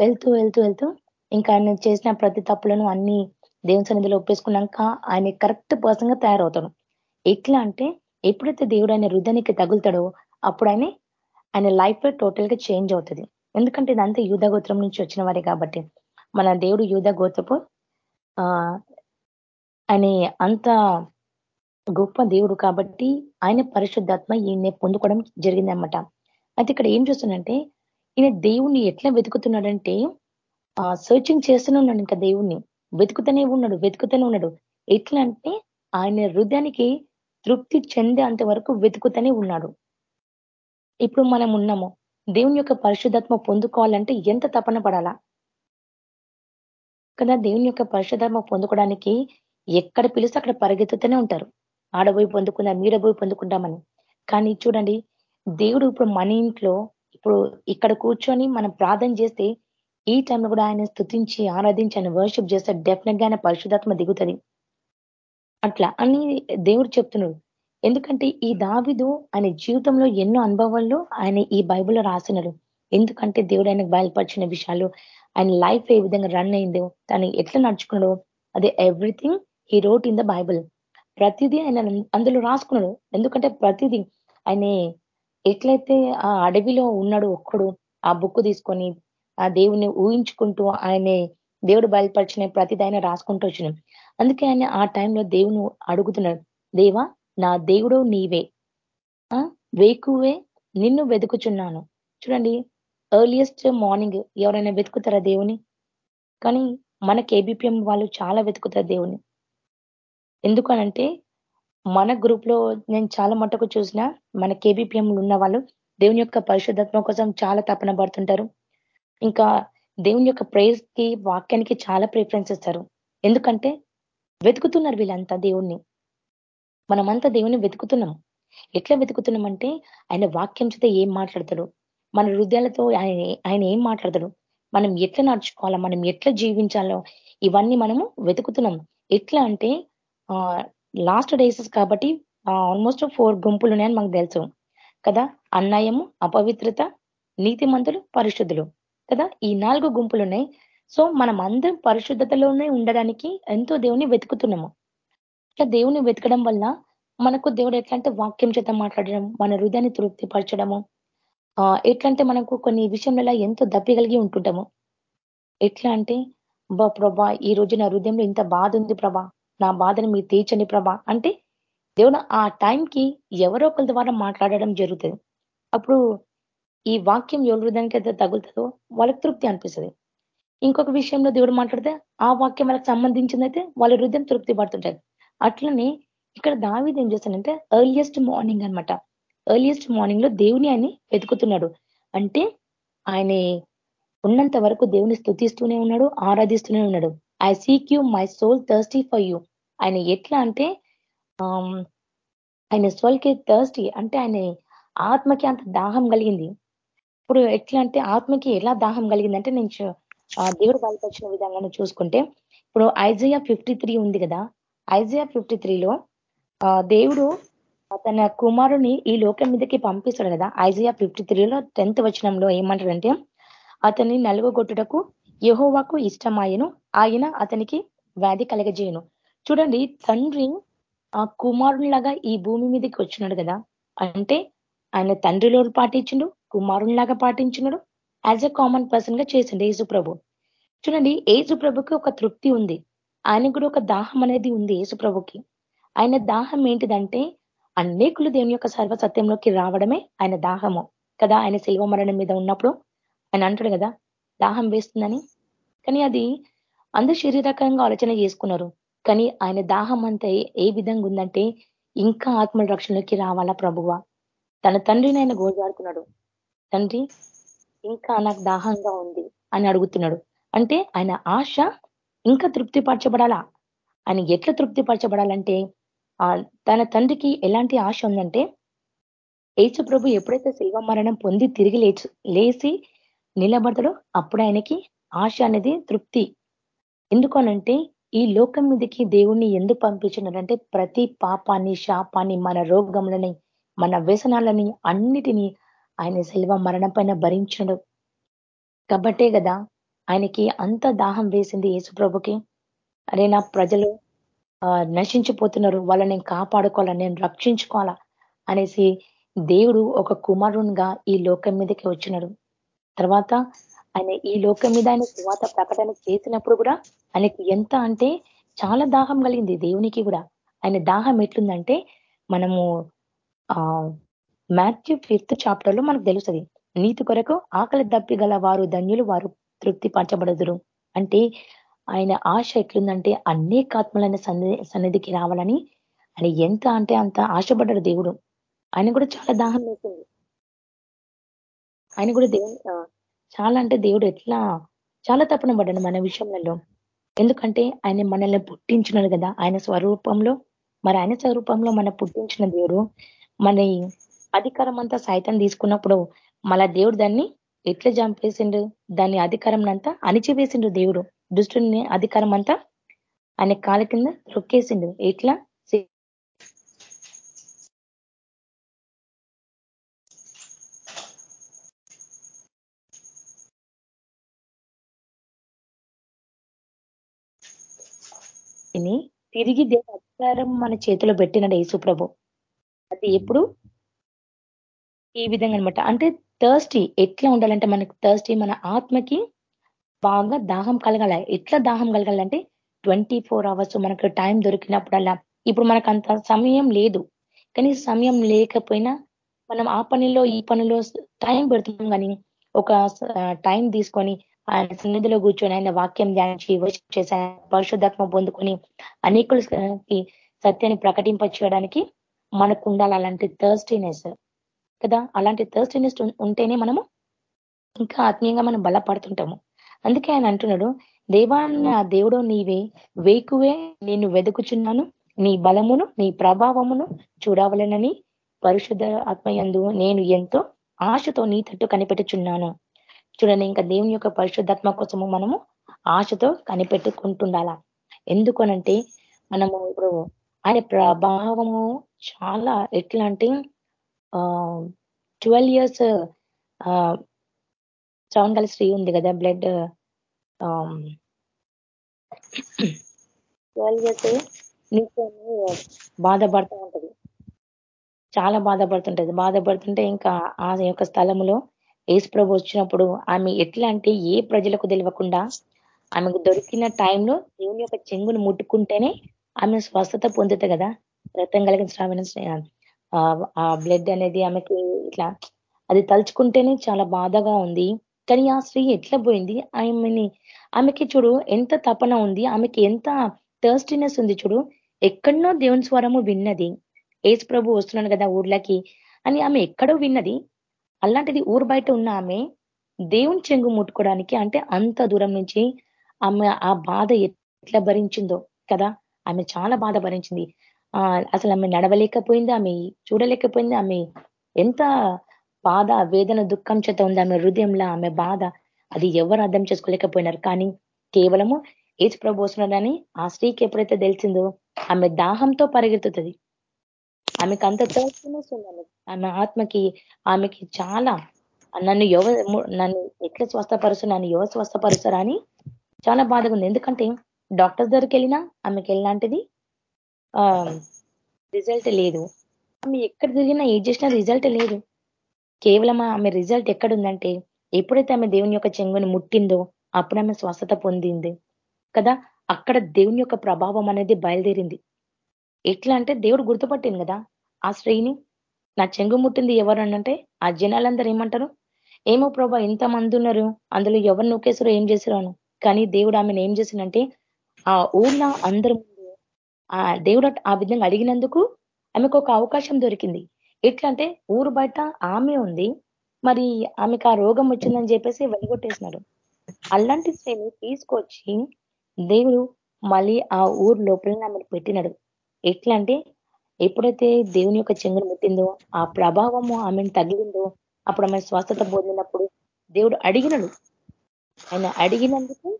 వెళ్తూ వెళ్తూ వెళ్తూ ఇంకా ఆయన చేసిన ప్రతి తప్పులను అన్ని దేవుని సన్నిధిలో ఒప్పేసుకున్నాక ఆయన కరెక్ట్ పర్సన్గా తయారవుతాడు. ఎట్లా అంటే ఎప్పుడైతే దేవుడు ఆయన హృదయానికి తగులుతాడో అప్పుడు ఆయన ఆయన లైఫ్ టోటల్గా చేంజ్ అవుతుంది. ఎందుకంటే ఇదంతా యూధ గోత్రం నుంచి వచ్చిన వారే కాబట్టి. మన దేవుడు యూధ గోత్రపు అనే ఆయన అంత గొప్ప దేవుడు కాబట్టి ఆయన పరిశుద్ధాత్మ ఈయన పొందుకోవడం జరిగిందనమాట అయితే ఇక్కడ ఏం చూస్తుందంటే ఈయన దేవుణ్ణి ఎట్లా వెతుకుతున్నాడంటే సర్చింగ్ చేస్తూనే ఉన్నాడు ఇంకా దేవుణ్ణి. వెతుకుతూనే ఉన్నాడు వెతుకుతూనే ఉన్నాడు. ఎట్లా అంటే ఆయన హృదయానికి తృప్తి చెందేంత వరకు వెతుకుతూనే ఉన్నాడు. ఇప్పుడు మనం ఉన్నాము. దేవుని యొక్క పరిశుధాత్మ పొందుకోవాలంటే ఎంత తపన పడాలా? కదా దేవుని యొక్క పరిశుధాత్మ పొందుకోవడానికి ఎక్కడ పిలిస్తే అక్కడ పరిగెత్తుతూనే ఉంటారు. ఆడబోయి పొందుకుందాం మీడబోయి పొందుకుంటామని కానీ చూడండి దేవుడు ఇప్పుడు మన ఇంట్లో ఇప్పుడు ఇక్కడ కూర్చొని మనం ప్రార్థన చేస్తే ఈ టైంలో కూడా ఆయన స్థుతించి ఆరాధించి ఆయన వర్షిప్ చేస్తే డెఫినెట్గా ఆయన పరిశుధాత్మ దిగుతుంది. అట్లా అని దేవుడు చెప్తున్నాడు. ఎందుకంటే ఈ దావిదు ఆయన జీవితంలో ఎన్నో అనుభవాల్లో ఆయన ఈ బైబిల్లో రాసినాడు. ఎందుకంటే దేవుడు ఆయనకు బయలుపరిచిన విషయాలు ఆయన లైఫ్ ఏ విధంగా రన్ అయిందో తను ఎట్లా నడుచుకున్నాడో అదే everything he wrote in the Bible ప్రతిదీ ఆయన అందులో రాసుకున్నాడు. ఎందుకంటే ప్రతిదీ ఆయన ఎట్లయితే ఆ అడవిలో ఉన్నాడు ఒక్కడు ఆ బుక్ తీసుకొని ఆ దేవుని ఊహించుకుంటూ ఆయన దేవుడు బయలుపరిచిన ప్రతిదీ ఆయన రాసుకుంటూ వచ్చినాం అందుకే ఆయన ఆ టైంలో దేవుని అడుగుతున్నాడు. దేవా నా దేవుడు నీవే. వేకువే నిన్ను వెతుకుచున్నాను. చూడండి ఎర్లియస్ట్ మార్నింగ్ ఎవరైనా వెతుకుతారా దేవుని కానీ మన కేబిపిఎం వాళ్ళు చాలా వెతుకుతారు దేవుని ఎందుకనంటే మన గ్రూప్లో నేను చాలా మటుకు చూసిన మన కేబిపిఎం ఉన్న వాళ్ళు దేవుని యొక్క పరిశుద్ధత్వం కోసం చాలా తపన పడుతుంటారు. ఇంకా దేవుని యొక్క ప్రేయర్స్కి వాక్యానికి చాలా ప్రిఫరెన్స్ ఇస్తారు. ఎందుకంటే వెతుకుతున్నారు వీళ్ళంతా దేవుణ్ణి. మనమంతా దేవుని వెతుకుతున్నాం. ఎట్లా వెతుకుతున్నామంటే ఆయన వాక్యం చేత ఏం మాట్లాడతాడు? మన హృదయాలతో ఆయన ఆయన ఏం మాట్లాడతాడు? మనం ఎట్లా నడుచుకోవాలా? మనం ఎట్లా జీవించాలో? ఇవన్నీ మనము వెతుకుతున్నాం. ఎట్లా అంటే లాస్ట్ డేస్ కాబట్టి ఆల్మోస్ట్ ఫోర్ గుంపులు ఉన్నాయని మాకు తెలుసు. కదా? అన్యాయము అపవిత్రత నీతిమంతులు పరిశుద్ధులు. కదా? ఈ నాలుగు గుంపులు ఉన్నాయి. సో మనం అందరం పరిశుద్ధతలోనే ఉండడానికి ఎంతో దేవుని వెతుకుతున్నాము. ఇట్లా దేవుని వెతకడం వల్ల మనకు దేవుడు ఎట్లా అంటే వాక్యం చేత మాట్లాడడం మన హృదయాన్ని తృప్తిపరచడము ఎట్లంటే మనకు కొన్ని విషయంలో ఎంతో దప్పి కలిగి ఉంటుంటాము. ఎట్లా అంటే బా ప్రభా ఈ రోజు నా హృదయంలో ఇంత బాధ ఉంది ప్రభా. నా బాధను మీరు తీర్చండి ప్రభా. అంటే దేవుడు ఆ టైంకి ఎవరో ఒకరి ద్వారా మాట్లాడడం జరుగుతుంది. అప్పుడు ఈ వాక్యం ఎవరి హృదయానికి అయితే తగులుతుందో వాళ్ళకి తృప్తి అనిపిస్తుంది. ఇంకొక విషయంలో దేవుడు మాట్లాడితే ఆ వాక్యం వాళ్ళకి సంబంధించిందైతే వాళ్ళ హృదయం తృప్తి పడుతుంటారు అట్లనే ఇక్కడ దావిది ఏం చేస్తానంటే ఎర్లియస్ట్ మార్నింగ్ అనమాట ఎర్లియస్ట్ మార్నింగ్లో దేవుని ఆయన వెతుకుతున్నాడు. అంటే ఆయన ఉన్నంత వరకు దేవుని స్థుతిస్తూనే ఉన్నాడు ఆరాధిస్తూనే ఉన్నాడు. I seek you my soul thirsty for you ఆయన ఎట్లా అంటే ఆయన సోల్కి థర్స్టీ అంటే ఆయన ఆత్మకి అంత దాహం కలిగింది. ఇప్పుడు ఎట్లా అంటే ఆత్మకి ఎలా దాహం కలిగిందంటే నేను దేవుడు బయలుపరిచిన విధంగా చూసుకుంటే ఇప్పుడు ఐజయా ఫిఫ్టీ ఉంది కదా ఐజయా ఫిఫ్టీ త్రీలో దేవుడు తన కుమారుని ఈ లోకం మీదకి పంపిస్తాడు కదా ఐజయా ఫిఫ్టీ త్రీలో టెన్త్ వచనంలో ఏమంటాడంటే అతన్ని నలుగొట్టుటకు యహోవాకు ఇష్టమాయను. ఆయన అతనికి వ్యాధి కలగజేయను. చూడండి తండ్రి ఆ కుమారునిలాగా ఈ భూమి మీదకి వచ్చినాడు కదా. అంటే ఆయన తండ్రిలో పాటించిండు కుమారునిలాగా పాటించినాడు యాజ్ ఎ కామన్ పర్సన్గా చేసిండు యేసు ప్రభు చూడండి యేసు ప్రభుకి ఒక తృప్తి ఉంది. ఆయనకు కూడా ఒక దాహం అనేది ఉంది యేసు ప్రభుకి ఆయన దాహం ఏంటిదంటే అనేకులు దేవుని యొక్క సర్వ సత్యంలోకి రావడమే ఆయన దాహము. కదా ఆయన శిల్వ మరణం మీద ఉన్నప్పుడు ఆయన అంటాడు కదా దాహం వేస్తుందని? కానీ అది అందరు శరీరకంగా ఆలోచన చేసుకున్నారు. కానీ ఆయన దాహం అంతా ఏ విధంగా ఉందంటే ఇంకా ఆత్మల రక్షణలోకి రావాలా ప్రభువ? తన తండ్రిని ఆయన గోజాడుకున్నాడు. తండ్రి ఇంకా నాకు దాహంగా ఉంది అని అడుగుతున్నాడు. అంటే ఆయన ఆశ ఇంకా తృప్తిపరచబడాలా? ఆయన ఎట్లా తృప్తిపరచబడాలంటే తన తండ్రికి ఎలాంటి ఆశ ఉందంటే ఏచు ప్రభు ఎప్పుడైతే శిల్వ మరణం పొంది తిరిగి లేచి లేచి నిలబడతాడో అప్పుడు ఆయనకి ఆశ అనేది తృప్తి. ఎందుకనంటే ఈ లోకం మీదకి దేవుణ్ణి ఎందుకు పంపించినారంటే ప్రతి పాపాన్ని శాపాన్ని మన రోగములని మన వ్యసనాలని అన్నిటినీ ఆయన శిల్వ మరణం పైన భరించడు కాబట్టే కదా ఆయనకి అంత దాహం వేసింది యేసుప్రభుకి అరే నా ప్రజలు నశించిపోతున్నారు వాళ్ళని నేను కాపాడుకోవాలా నేను రక్షించుకోవాలా అనేసి దేవుడు ఒక కుమారునిగా ఈ లోకం మీదకి వచ్చినాడు. తర్వాత ఆయన ఈ లోకం మీద ఆయన సువాత ప్రకటన చేసినప్పుడు కూడా ఆయనకి ఎంత అంటే చాలా దాహం కలిగింది దేవునికి కూడా. ఆయన దాహం ఎట్లుందంటే మనము ఆ మాథ్యూ ఫిఫ్త్ చాప్టర్లో మనకు తెలుస్తుంది. నీతి కొరకు ఆకలి దప్పిగల వారు ధన్యులు వారు తృప్తి పరచబడదురు. అంటే ఆయన ఆశ ఎట్లుందంటే అనేక ఆత్మలైన సన్నిధికి రావాలని ఆయన ఎంత అంటే అంత ఆశపడ్డాడు దేవుడు. ఆయన కూడా చాలా దాహం వేసింది. ఆయన కూడా దేవుడు. చాలా అంటే దేవుడు ఎట్లా చాలా తప్పన పడ్డాడు మన విషయంలో. ఎందుకంటే ఆయన మనల్ని పుట్టించినాడు కదా ఆయన స్వరూపంలో. మరి ఆయన స్వరూపంలో మన పుట్టించిన దేవుడు మన అధికారం అంతా సైతం తీసుకున్నప్పుడు మళ్ళా దేవుడు దాన్ని ఎట్లా చంపేసిండు దాని అధికారం అంతా అణిచివేసిండు దేవుడు. దుష్టుని అధికారం అంతా ఆయన కాల కింద రొక్కేసిండు. ఎట్లా? తిరిగి దేవుని అధికారం మన చేతిలో పెట్టినాడు యేసుప్రభు అది ఎప్పుడు? ఈ విధంగా అనమాట అంటే థర్స్టీ ఎట్లా ఉండాలంటే మనకు థర్స్టీ మన ఆత్మకి బాగా దాహం కలగాల. ఎట్లా దాహం కలగాలంటే ట్వంటీ ఫోర్ అవర్స్ మనకు టైం దొరికినప్పుడల్లా. ఇప్పుడు మనకు అంత సమయం లేదు. కానీ సమయం లేకపోయినా మనం ఆ పనిలో ఈ పనిలో టైం పెడుతున్నాం కానీ ఒక టైం తీసుకొని ఆయన సన్నిధిలో కూర్చొని ఆయన వాక్యం ధ్యానించి వర్షిప్ చేసి పరిశుద్ధాత్మ పొందుకొని అనేకులకి సత్యాన్ని ప్రకటింపచేయడానికి మనకు ఉండాలి. అలాంటి థర్స్టీనెస్ కదా? అలాంటి థర్స్టీనెస్ ఉంటేనే మనము ఇంకా ఆత్మీయంగా మనం బలపడుతుంటాము. అందుకే ఆయన అంటున్నాడు దేవా దేవుడు నీవే వేకువే నేను వెతుకుచున్నాను. నీ బలమును నీ ప్రభావమును చూడవలనని పరిశుద్ధ ఆత్మయందు నేను ఎంతో ఆశతో నీ తట్టు కనిపెట్టుచున్నాను. చూడండి ఇంకా దేవుని యొక్క పరిశుద్ధాత్మ కోసము మనము ఆశతో కనిపెట్టుకుంటుండాల? ఎందుకనంటే మనము ఇప్పుడు ఆయన ప్రభావము చాలా ఎట్లా అంటే ట్వెల్వ్ ఇయర్స్ చౌన్ శ్రీ ఉంది కదా బ్లడ్ ట్వెల్వ్ ఇయర్స్ నీకు బాధపడుతూ ఉంటది. చాలా బాధపడుతుంటది. బాధపడుతుంటే ఇంకా ఆ యొక్క స్థలంలో ఏసుప్రభు వచ్చినప్పుడు ఆమె ఎట్లా అంటే ఏ ప్రజలకు తెలియకుండా ఆమెకు దొరికిన టైంలో దేవుని యొక్క చెంగును ముట్టుకుంటేనే ఆమె స్వస్థత పొందుతుంది కదా. రక్తం కలిగిన శ్రావణ ఆ బ్లడ్ అనేది ఆమెకి ఇట్లా అది తలుచుకుంటేనే చాలా బాధగా ఉంది. కానీ ఆ స్త్రీ ఎట్లా పోయింది? ఆమెని ఆమెకి చూడు ఎంత తపన ఉంది. ఆమెకి ఎంత థర్స్టీనెస్ ఉంది చూడు. ఎక్కడనో దేవుని స్వరము విన్నది. ఏసు ప్రభు వస్తున్నాడు కదా ఊర్లకి అని ఆమె ఎక్కడో విన్నది. అలాంటిది ఊరు బయట ఉన్న ఆమె దేవుని చెంగు ముట్టుకోవడానికి అంటే అంత దూరం నుంచి ఆమె ఆ బాధ ఎట్లా భరించిందో కదా? ఆమె చాలా బాధ భరించింది. ఆ అసలు ఆమె నడవలేకపోయింది ఆమె చూడలేకపోయింది ఆమె ఎంత బాధ వేదన దుఃఖం చేత ఉంది ఆమె హృదయంలో ఆమె బాధ. అది ఎవరు అర్థం చేసుకోలేకపోయినారు. కానీ కేవలము ఏజ్ ప్రభు వస్తున్నాడని ఆ స్త్రీకి ఎప్పుడైతే తెలిసిందో ఆమె దాహంతో పరిగెత్తుతుంది. ఆమెకు అంత థర్స్టినెస్ ఆమె ఆత్మకి ఆమెకి చాలా నన్ను ఎవరు నన్ను ఎట్లా స్వస్థపరుసు నన్ను ఎవరు స్వస్థపరుస్తారా అని చాలా బాధగా ఉంది ఎందుకంటే డాక్టర్స్ దగ్గరికి వెళ్ళినా ఆమెకి ఎలాంటిది రిజల్ట్ లేదు. ఆమె ఎక్కడ తిరిగినా ఏ చేసినా రిజల్ట్ లేదు. కేవలం ఆమె రిజల్ట్ ఎక్కడుందంటే ఎప్పుడైతే ఆమె దేవుని యొక్క చెంగుని ముట్టిందో అప్పుడు ఆమె స్వస్థత పొందింది. కదా? అక్కడ దేవుని యొక్క ప్రభావం అనేది బయలుదేరింది. ఎట్లా అంటే దేవుడు గుర్తుపట్టింది కదా? ఆ స్త్రీని నా చెంగు ముట్టింది ఎవరు అంటే ఆ జనాలందరూ ఏమంటారు? ఏమో ప్రభా ఇంతమంది ఉన్నారు అందులో ఎవరు నొక్కేసారో ఏం చేశారు కానీ దేవుడు ఆమెను ఏం చేసిందంటే ఆ ఊర్లో అందరి ముందు ఆ దేవుడు ఆ విధంగా అడిగినందుకు ఆమెకు ఒక అవకాశం దొరికింది. ఎట్లా అంటే ఊరు బయట ఆమె ఉంది మరి ఆమెకు ఆ రోగం వచ్చిందని చెప్పేసి వెళ్ళగొట్టేసినాడు అలాంటి శ్రేణి తీసుకొచ్చి దేవుడు మళ్ళీ ఆ ఊరు లోపల ఆమెను పెట్టినాడు. ఎట్లా అంటే ఎప్పుడైతే దేవుని యొక్క చెంగును ముట్టిందో ఆ ప్రభావము ఆమెను తగిలిందో అప్పుడు ఆమె స్వస్థత పొందినప్పుడు దేవుడు అడిగినడు. ఆయన అడిగినందుకు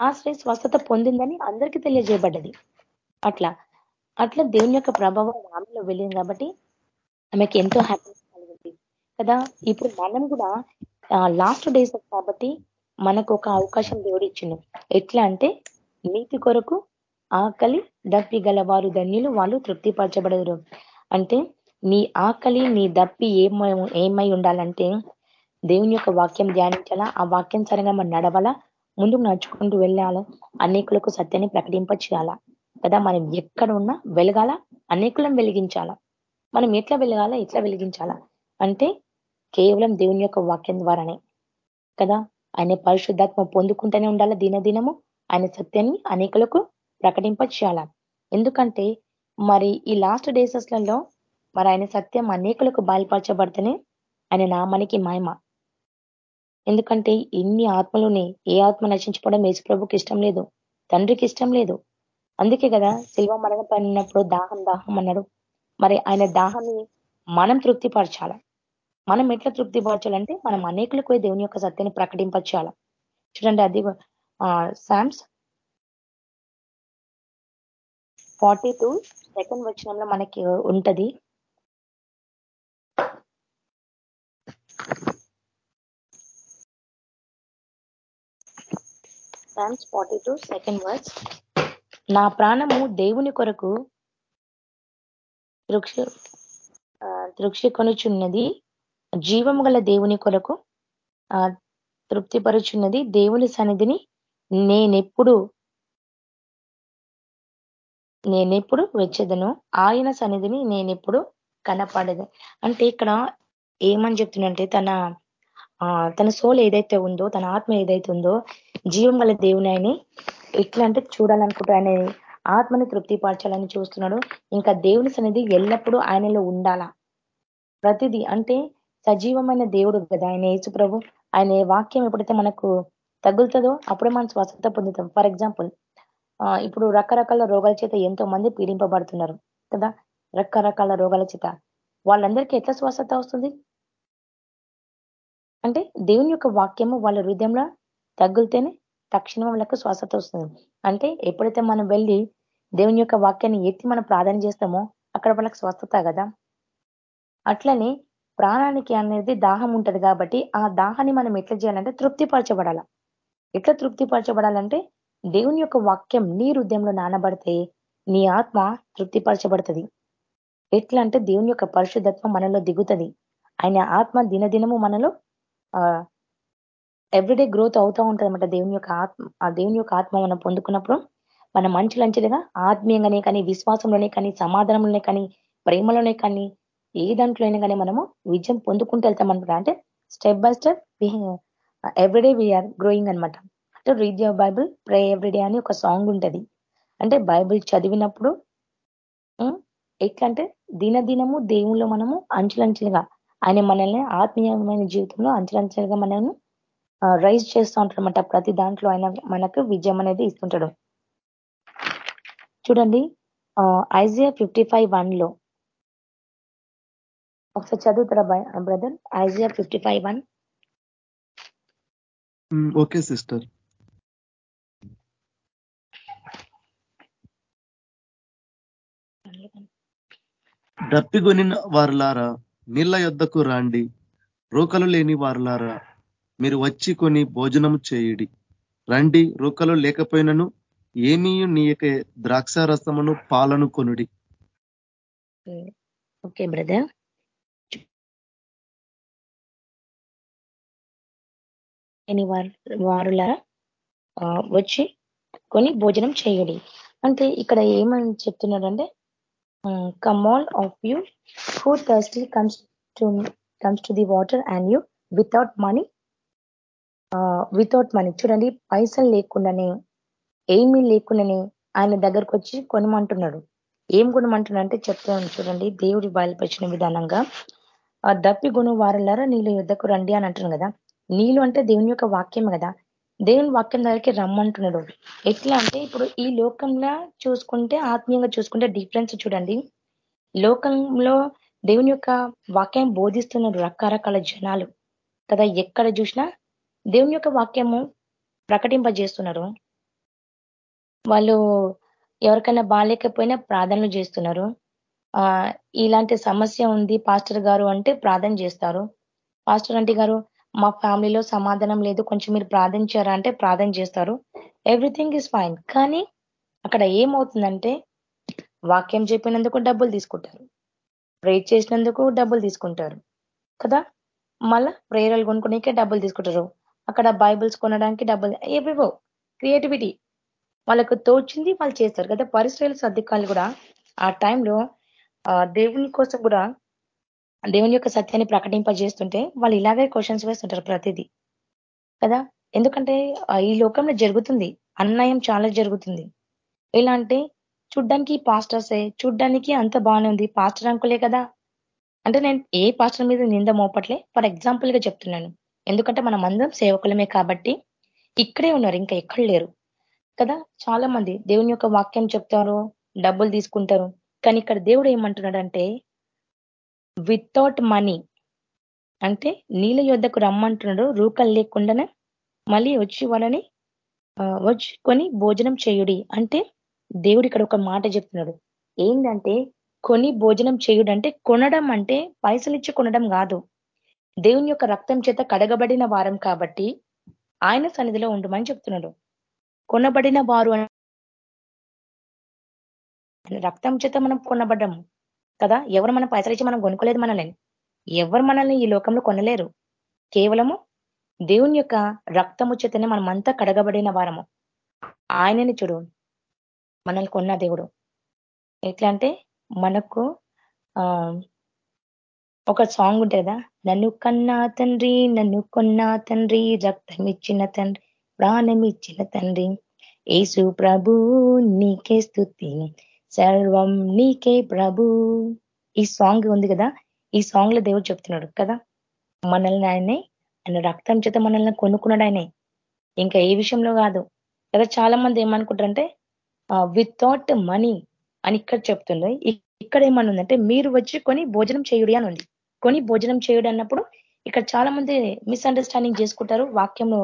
ఆ స్త్రీ స్వస్థత పొందిందని అందరికీ తెలియజేయబడ్డది. అట్లా అట్లా దేవుని యొక్క ప్రభావం ఆమెలో వెళ్ళింది కాబట్టి ఆమెకి ఎంతో హ్యాపీనెస్ కలిగింది. కదా ఇప్పుడు మనం కూడా లాస్ట్ డేస్ కాబట్టి మనకు ఒక అవకాశం దేవుడు ఇచ్చిండు. ఎట్లా అంటే నీతి కొరకు ఆకలి దప్పి గలవారు ధన్యులు వాళ్ళు తృప్తిపరచబడరు. అంటే నీ ఆకలి నీ దప్పి ఏమై ఏమై ఉండాలంటే దేవుని యొక్క వాక్యం ధ్యానించాలా? ఆ వాక్యం సరిగా మనం నడవాలా? ముందుకు నడుచుకుంటూ వెళ్ళాలా? అనేకులకు సత్యాన్ని ప్రకటింప చేయాలా కదా మనం ఎక్కడ ఉన్నా వెలగాల? అనేకులను వెలిగించాలా? మనం ఎట్లా వెలగాల? ఎట్లా వెలిగించాలా? అంటే కేవలం దేవుని యొక్క వాక్యం ద్వారానే. కదా ఆయన పరిశుద్ధాత్మ పొందుకుంటూనే ఉండాలా? దినదినము ఆయన సత్యాన్ని అనేకులకు ప్రకటింప ఎందుకంటే మరి ఈ లాస్ట్ డేసెస్లలో మరి ఆయన సత్యం అనేకులకు బయలుపరచబడితేనే ఆయన నామానికి మాయమ ఎందుకంటే ఇన్ని ఆత్మలోనే ఏ ఆత్మ నశించుకోవడం ప్రభుకి ఇష్టం లేదు తండ్రికి ఇష్టం లేదు. అందుకే కదా శిల్వ మరణం పడినప్పుడు దాహం దాహం అన్నాడు. మరి ఆయన దాహాన్ని మనం తృప్తిపరచాల. మనం ఎట్లా తృప్తిపరచాలంటే మనం అనేకులకు దేవుని యొక్క సత్యాన్ని ప్రకటింపచేయాల. చూడండి అది శామ్స్ ఫార్టీ టూ సెకండ్ వచనంలో మనకి ఉంటది. ఫార్టీ టూ సెకండ్ వర్డ్స్ నా ప్రాణము దేవుని కొరకు తృక్ష కొనుచున్నది జీవము గల దేవుని కొరకు తృప్తిపరుచున్నది దేవుని సన్నిధిని నేనెప్పుడు నేనెప్పుడు వచ్చేదను. ఆయన సన్నిధిని నేనెప్పుడు కనపడదు. అంటే ఇక్కడ ఏమని చెప్తుందంటే తన తన సోల్ ఏదైతే ఉందో తన ఆత్మ ఏదైతే ఉందో జీవం గల దేవుని ఆయన ఎట్లా అంటే చూడాలనుకుంటూ ఆయన ఆత్మని తృప్తిపరచాలని చూస్తున్నాడు. ఇంకా దేవుని సన్నిధి ఎల్లప్పుడూ ఆయనలో ఉండాలా. ప్రతిదీ అంటే సజీవమైన దేవుడు కదా ఆయన యేసు ప్రభు. ఆయన వాక్యం ఎప్పుడైతే మనకు తగులుతుందో అప్పుడే మనం స్వస్థత పొందుతాం. ఫర్ ఎగ్జాంపుల్ ఇప్పుడు రకరకాల రోగాల చేత ఎంతో మంది పీడింపబడుతున్నారు కదా? రకరకాల రోగాల చేత. వాళ్ళందరికీ ఎట్లా స్వస్థత వస్తుంది? అంటే దేవుని యొక్క వాక్యము వాళ్ళ హృదయంలో తగ్గులితేనే తక్షణం వాళ్ళకు స్వస్థత వస్తుంది. అంటే ఎప్పుడైతే మనం వెళ్ళి దేవుని యొక్క వాక్యాన్ని ఎత్తి మనం ప్రార్థన చేస్తామో అక్కడ వాళ్ళకి స్వస్థత కదా? అట్లనే ప్రాణానికి అనేది దాహం ఉంటది కాబట్టి ఆ దాహాన్ని మనం ఎట్లా చేయాలంటే తృప్తిపరచబడాల. ఎట్లా తృప్తిపరచబడాలంటే దేవుని యొక్క వాక్యం నీ హృదయంలో నానబడితే నీ ఆత్మ తృప్తిపరచబడుతుంది. ఎట్లా అంటే దేవుని యొక్క పరిశుద్ధత్వం మనలో దిగుతుంది. ఆయన ఆత్మ దినదినము మనలో ఎవ్రీడే గ్రోత్ అవుతూ ఉంటుంది అనమాట దేవుని యొక్క ఆత్మ ఆ దేవుని యొక్క ఆత్మ మనం పొందుకున్నప్పుడు మన మంచులంచెలుగా ఆత్మీయంగానే కానీ విశ్వాసంలోనే కానీ సమాధానంలోనే కానీ ప్రేమలోనే కానీ ఏ దాంట్లో అయినా కానీ మనము విజయం పొందుకుంటూ వెళ్తాం అనమాట అంటే step by step every day we are growing అనమాట read your Bible pray every day అని ఒక సాంగ్ ఉంటది. అంటే బైబుల్ చదివినప్పుడు ఎట్లా అంటే దినదినము దేవుళ్ళు మనము అంచులంచులుగా ఆయన మనల్ని ఆత్మీయమైన జీవితంలో అంచులంచులుగా మనల్ని రైజ్ చేస్తూ ఉంటాడనమాట ప్రతి దాంట్లో ఆయన మనకు విజయం అనేది ఇస్తుంటాడు. చూడండి ఐజియా ఫిఫ్టీ ఫైవ్ వన్లో ఒకసారి చదువుతారా brother? Isaiah fifty five one okay sister. డప్పిగొనిన వారులారా నీళ్ళ యొద్దకు రాండి. రూకలు లేని వారులారా మీరు వచ్చి కొని భోజనము చేయుడి. రండి రూకలు లేకపోయినను ఏమీ నీయకే ద్రాక్ష రసమును పాలను కొనుడి. Okay brother. వారుల వచ్చి కొని భోజనం చేయడి. అంటే ఇక్కడ ఏమని చెప్తున్నాడంటే come all of you who thirsty comes to comes to the water and you without money without money చూడండి పైసలు లేకుండానే ఏమీ లేకుండానే ఆయన దగ్గరకు వచ్చి కొనమంటున్నాడు. ఏం కొనమంటున్నా అంటే చెప్తాను చూడండి దేవుడి బయలుపరిచిన విధానంగా. ఆ దప్పి గుణ వారలారా నీళ్ళు యుద్ధకు రండి అని అంటున్నాను కదా. నీళ్ళు అంటే దేవుని యొక్క వాక్యం కదా. దేవుని వాక్యం దగ్గరికి రమ్మంటున్నాడు. ఎట్లా అంటే ఇప్పుడు ఈ లోకంలో చూసుకుంటే ఆత్మీయంగా చూసుకుంటే డిఫరెన్స్ చూడండి. లోకంలో దేవుని యొక్క వాక్యం బోధిస్తున్నారు రకరకాల జనాలు. కదా ఎక్కడ చూసినా దేవుని యొక్క వాక్యము ప్రకటింపజేస్తున్నారు. వాళ్ళు ఎవరికైనా బాగాలేకపోయినా ప్రార్థనలు చేస్తున్నారు. ఇలాంటి సమస్య ఉంది పాస్టర్ గారు అంటే ప్రార్థన చేస్తారు. పాస్టర్ అంటే గారు మా ఫ్యామిలీలో సమాధానం లేదు కొంచెం మీరు ప్రార్థించారా అంటే ప్రార్థన చేస్తారు. ఎవ్రీథింగ్ ఇస్ ఫైన్ కానీ అక్కడ ఏమవుతుందంటే వాక్యం చెప్పినందుకు డబ్బులు తీసుకుంటారు. ప్రే చేసినందుకు డబ్బులు తీసుకుంటారు. కదా? మళ్ళా ప్రేయర్లు కొనుక్కునేకే డబ్బులు తీసుకుంటారు. అక్కడ బైబుల్స్ కొనడానికి డబ్బులు ఏవేవో క్రియేటివిటీ వాళ్ళకు తోచింది వాళ్ళు చేస్తారు కదా? పరిశ్రమల సర్దికాలు కూడా ఆ టైంలో దేవుని కోసం కూడా దేవుని యొక్క సత్యాన్ని ప్రకటింపజేస్తుంటే వాళ్ళు ఇలాగే క్వశ్చన్స్ వేస్తుంటారు ప్రతిదీ. కదా? ఎందుకంటే ఈ లోకంలో జరుగుతుంది. అన్యాయం చాలా జరుగుతుంది. ఎలా అంటే చూడ్డానికి పాస్టర్సే చూడ్డానికి అంత బాగానే ఉంది. పాస్టర్ అంకులే కదా? అంటే నేను ఏ పాస్టర్ మీద నింద మోపట్లే? ఫర్ ఎగ్జాంపుల్గా చెప్తున్నాను. ఎందుకంటే మనం అందరం సేవకులమే కాబట్టి ఇక్కడే ఉన్నారు. ఇంకా ఎక్కడ లేరు. కదా? చాలా మంది దేవుని యొక్క వాక్యం చెప్తారు డబ్బులు తీసుకుంటారు కానీ ఇక్కడ దేవుడు ఏమంటున్నాడంటే వితౌట్ మనీ అంటే నీళ్ళ యొద్దకు రమ్మంటున్నాడు రూకలు లేకుండానే మళ్ళీ వచ్చి వాళ్ళని వచ్చుకొని భోజనం చేయుడి. అంటే దేవుడు ఇక్కడ ఒక మాట చెప్తున్నాడు. ఏంటంటే కొని భోజనం చేయుడు అంటే కొనడం అంటే పైసలు ఇచ్చి కొనడం కాదు. దేవుని యొక్క రక్తం చేత కడగబడిన వారం కాబట్టి ఆయన సన్నిధిలో ఉండమని చెప్తున్నాడు. కొనబడిన వారు రక్తం చేత మనం కొనబడము కదా? ఎవరు మనం పైసలు ఇచ్చి మనం కొనుక్కోలేదు మనల్ని? ఎవరు మనల్ని ఈ లోకంలో కొనలేరు? కేవలము దేవుని యొక్క రక్తము చేతనే మనమంతా కడగబడిన వారము. ఆయనని చూడు. మనల్ని కొన్న దేవుడు. ఎట్లా అంటే మనకు ఒక సాంగ్ ఉంటుంది కదా? నన్ను కన్నా తండ్రి నన్ను కొన్నా తండ్రి రక్తం ఇచ్చిన తండ్రి ప్రాణం ఇచ్చిన తండ్రి. ఏసు ప్రభు నీకే స్థుతి సర్వం నీకే ప్రభు. ఈ సాంగ్ ఉంది కదా ఈ సాంగ్లో దేవుడు చెప్తున్నాడు కదా మనల్ని ఆయనే ఆయన రక్తం చేత మనల్ని కొనుక్కున్నాడు ఆయనే. ఇంకా ఏ విషయంలో కాదు. కదా చాలా మంది ఏమనుకుంటారంటే వితౌట్ మనీ అని ఇక్కడ చెప్తుంది. ఇక్కడ ఏమనుందంటే మీరు వచ్చి కొని భోజనం చేయుడి అని ఉంది. కొని భోజనం చేయుడు అన్నప్పుడు ఇక్కడ చాలా మంది మిస్అండర్స్టాండింగ్ చేసుకుంటారు. వాక్యంలో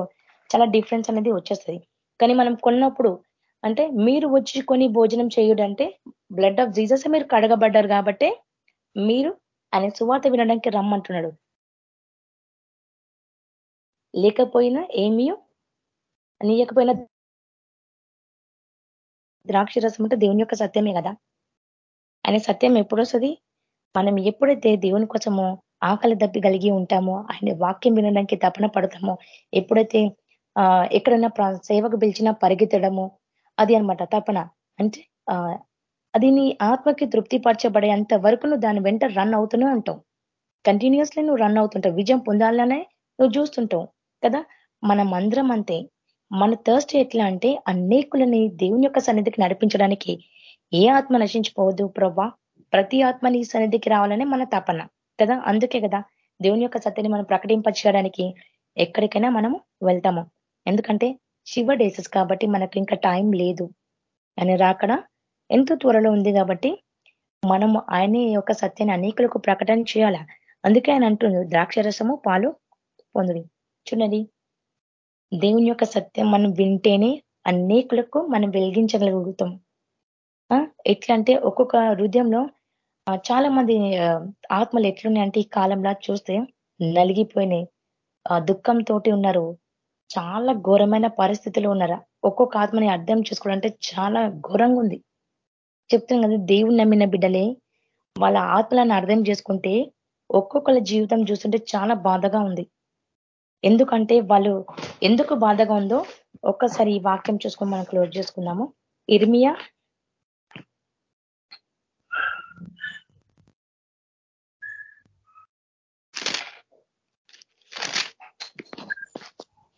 చాలా డిఫరెన్స్ అనేది వచ్చేస్తుంది. కానీ మనం కొన్నప్పుడు అంటే మీరు వచ్చి కొని భోజనం చేయుడంటే బ్లడ్ ఆఫ్ జీసస్ మీరు కడగబడ్డారు కాబట్టి మీరు ఆయన సువార్త వినడానికి రమ్మంటున్నాడు. లేకపోయినా ఏమీ నీయకపోయినా ద్రాక్ష రసం అంటే దేవుని యొక్క సత్యమే కదా. ఆయన సత్యం ఎప్పుడు వస్తుంది మనం ఎప్పుడైతే దేవుని కోసమో ఆకలి దప్పి కలిగి ఉంటామో ఆయన వాక్యం వినడానికి తపన పడతామో ఎప్పుడైతే ఆ ఎక్కడన్నా సేవకు పిలిచినా పరిగెత్తడము అది అనమాట తపన. అంటే అది నీ ఆత్మకి తృప్తిపరచబడేంత వరకు నువ్వు దాని వెంట రన్ అవుతూనే ఉంటావు. కంటిన్యూస్లీ నువ్వు రన్ అవుతుంటావు. విజయం పొందాలనే నువ్వు చూస్తుంటావు కదా? మనం అందరం అంతే. మన థర్స్ట్ ఎట్లా అంటే అనేకులని దేవుని యొక్క సన్నిధికి నడిపించడానికి ఏ ఆత్మ నశించిపోవద్దు ప్రవ్వా? ప్రతి ఆత్మ నీ సన్నిధికి రావాలనే మన తపన కదా? అందుకే కదా దేవుని యొక్క సత్యని మనం ప్రకటింపచేయడానికి ఎక్కడికైనా మనము వెళ్తాము. ఎందుకంటే శివ డేసెస్ కాబట్టి మనకు ఇంకా టైం లేదు. అని రాకడా ఎంతో త్వరలో ఉంది కాబట్టి మనము ఆయన యొక్క సత్యాన్ని అనేకులకు ప్రకటన చేయాల? అందుకే ఆయన అంటుంది ద్రాక్షరసము పాలు పొందుడి. చూడండి దేవుని యొక్క సత్యం మనం వింటేనే అనేకులకు మనం వెలిగించగలుగుతాం. ఎట్లా అంటే ఒక్కొక్క హృదయంలో చాలా మంది ఆత్మలు ఎట్లున్నాయంటే ఈ కాలంలో చూస్తే నలిగిపోయినాయి. దుఃఖంతో ఉన్నారు. చాలా ఘోరమైన పరిస్థితిలో ఉన్నారా? ఒక్కొక్క ఆత్మని అర్థం చేసుకోవాలంటే చాలా ఘోరంగా ఉంది. చెప్తున్నాం కదా దేవుని నమ్మిన బిడ్డలే వాళ్ళ ఆత్మలను అర్థం చేసుకుంటే ఒక్కొక్కళ్ళ జీవితం చూస్తుంటే చాలా బాధగా ఉంది. ఎందుకంటే వాళ్ళు ఎందుకు బాధగా ఉందో ఒక్కసారి ఈ వాక్యం చూసుకొని మనం క్లోజ్ చేసుకుందాము. ఇర్మియా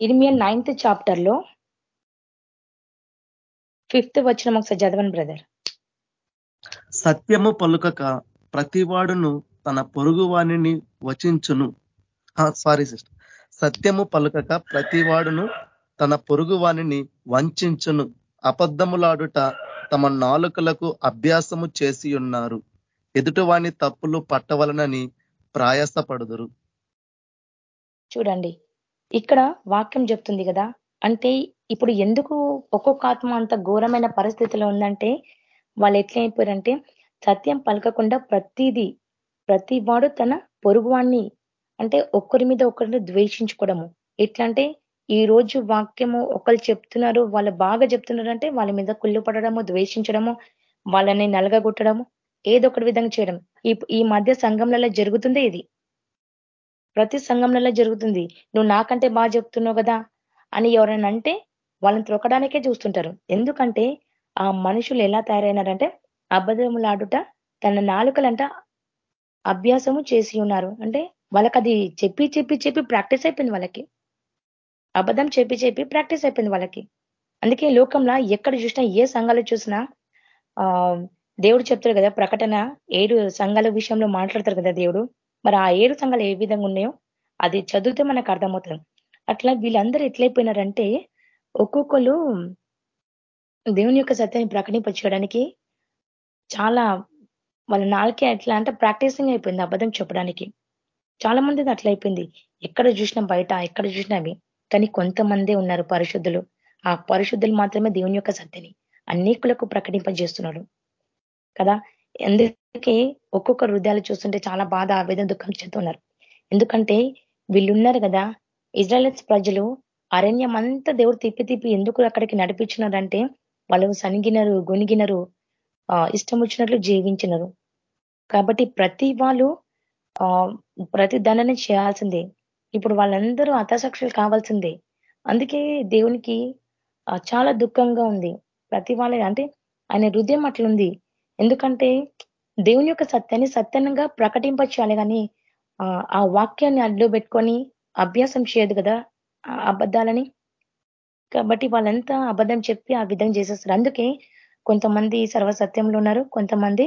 ఇర్మియా నైన్త్ చాప్టర్లో ఫిఫ్త్ వచ్చిన ఒకసారి చదవను బ్రదర్. సత్యము పలుకక ప్రతివాడును తన పొరుగు వాణిని వచించును సారీ సిస్టర్. సత్యము పలుకక ప్రతివాడును తన పొరుగు వాణిని వంచును. అబద్ధములాడుట తమ నాలుకలకు అభ్యాసము చేసి ఉన్నారు ఎదుటివాణి తప్పులు పట్టవలనని ప్రయాసపడుదురు. చూడండి ఇక్కడ వాక్యం చెప్తుంది కదా అంటే ఇప్పుడు ఎందుకు ఒక్కొక్క ఆత్మ అంత ఘోరమైన పరిస్థితిలో ఉందంటే వాళ్ళు ఎట్లయిపోయారంటే సత్యం పలకకుండా ప్రతిదీ ప్రతి వాడు తన పొరుగువాణ్ణి అంటే ఒక్కరి మీద ఒకరిని ద్వేషించుకోవడము. ఎట్లా అంటే ఈ రోజు వాక్యము ఒకరు చెప్తున్నారు వాళ్ళు బాగా చెప్తున్నారు అంటే వాళ్ళ మీద కుళ్ళు పడడము ద్వేషించడము వాళ్ళని నలగగొట్టడము ఏదో ఒకటి విధంగా చేయడం. ఈ మధ్య సంఘంలలో జరుగుతుంది ఇది. ప్రతి సంఘంలో జరుగుతుంది. నువ్వు నాకంటే బాగా చెప్తున్నావు కదా అని ఎవరైనా అంటే వాళ్ళని త్రొక్కడానికే చూస్తుంటారు. ఎందుకంటే ఆ మనుషులు ఎలా తయారైనారంటే అబద్ధములాడుట తన నాలుకలంట అభ్యాసము చేసి ఉన్నారు. అంటే వాళ్ళకి అది చెప్పి చెప్పి చెప్పి ప్రాక్టీస్ అయిపోయింది వాళ్ళకి. అబద్ధం చెప్పి చెప్పి ప్రాక్టీస్ అయిపోయింది వాళ్ళకి. అందుకే లోకంలో ఎక్కడ చూసినా ఏ సంఘాలు చూసినా దేవుడు చెప్తారు కదా ప్రకటన ఏడు సంఘాల విషయంలో మాట్లాడతారు కదా దేవుడు. మరి ఆ ఏడు సంఘాలు ఏ విధంగా ఉన్నాయో అది చదివితే మనకు అర్థమవుతుంది. అట్లా వీళ్ళందరూ ఎట్లయిపోయినారంటే ఒక్కొక్కరు దేవుని యొక్క సత్యాన్ని ప్రకటింపచేయడానికి చాలా వాళ్ళ నాలుకే ఎట్లా అంటే ప్రాక్టీసింగ్ అయిపోయింది అబద్ధం చెప్పడానికి. చాలా మంది అట్లా అయిపోయింది. ఎక్కడ చూసినా బయట ఎక్కడ చూసినా అవి. కానీ కొంతమందే ఉన్నారు పరిశుద్ధులు. ఆ పరిశుద్ధులు మాత్రమే దేవుని యొక్క సత్యని అనేకులకు ప్రకటింపజేస్తున్నాడు కదా? ఎందుకే ఒక్కొక్క హృదయాలు చూస్తుంటే చాలా బాధ ఆవేదన దుఃఖం చెందుతున్నారు ఎందుకంటే వీళ్ళున్నారు కదా ఇజ్రాయల్స్ ప్రజలు అరణ్యం అంతా దేవుడు తిప్పి తిప్పి ఎందుకు అక్కడికి నడిపించినారంటే వాళ్ళు సనిగినరు గొనిగినరు ఇష్టం వచ్చినట్లు జీవించినరు. కాబట్టి ప్రతి వాళ్ళు ప్రతి దండని చేయాల్సిందే. ఇప్పుడు వాళ్ళందరూ అతసాక్షులు కావాల్సిందే. అందుకే దేవునికి చాలా దుఃఖంగా ఉంది. ప్రతి వాళ్ళ అంటే ఆయన హృదయం అట్లుంది. ఎందుకంటే దేవుని యొక్క సత్యాన్ని సత్యంగా ప్రకటింపచేయాలి కానీ ఆ వాక్యాన్ని అడ్డు పెట్టుకొని అభ్యాసం చేయదు కదా అబద్ధాలని. కాబట్టి వాళ్ళంతా అబద్ధం చెప్పి ఆ విధంగా చేసేస్తారు. అందుకే కొంతమంది సర్వసత్యంలో ఉన్నారు కొంతమంది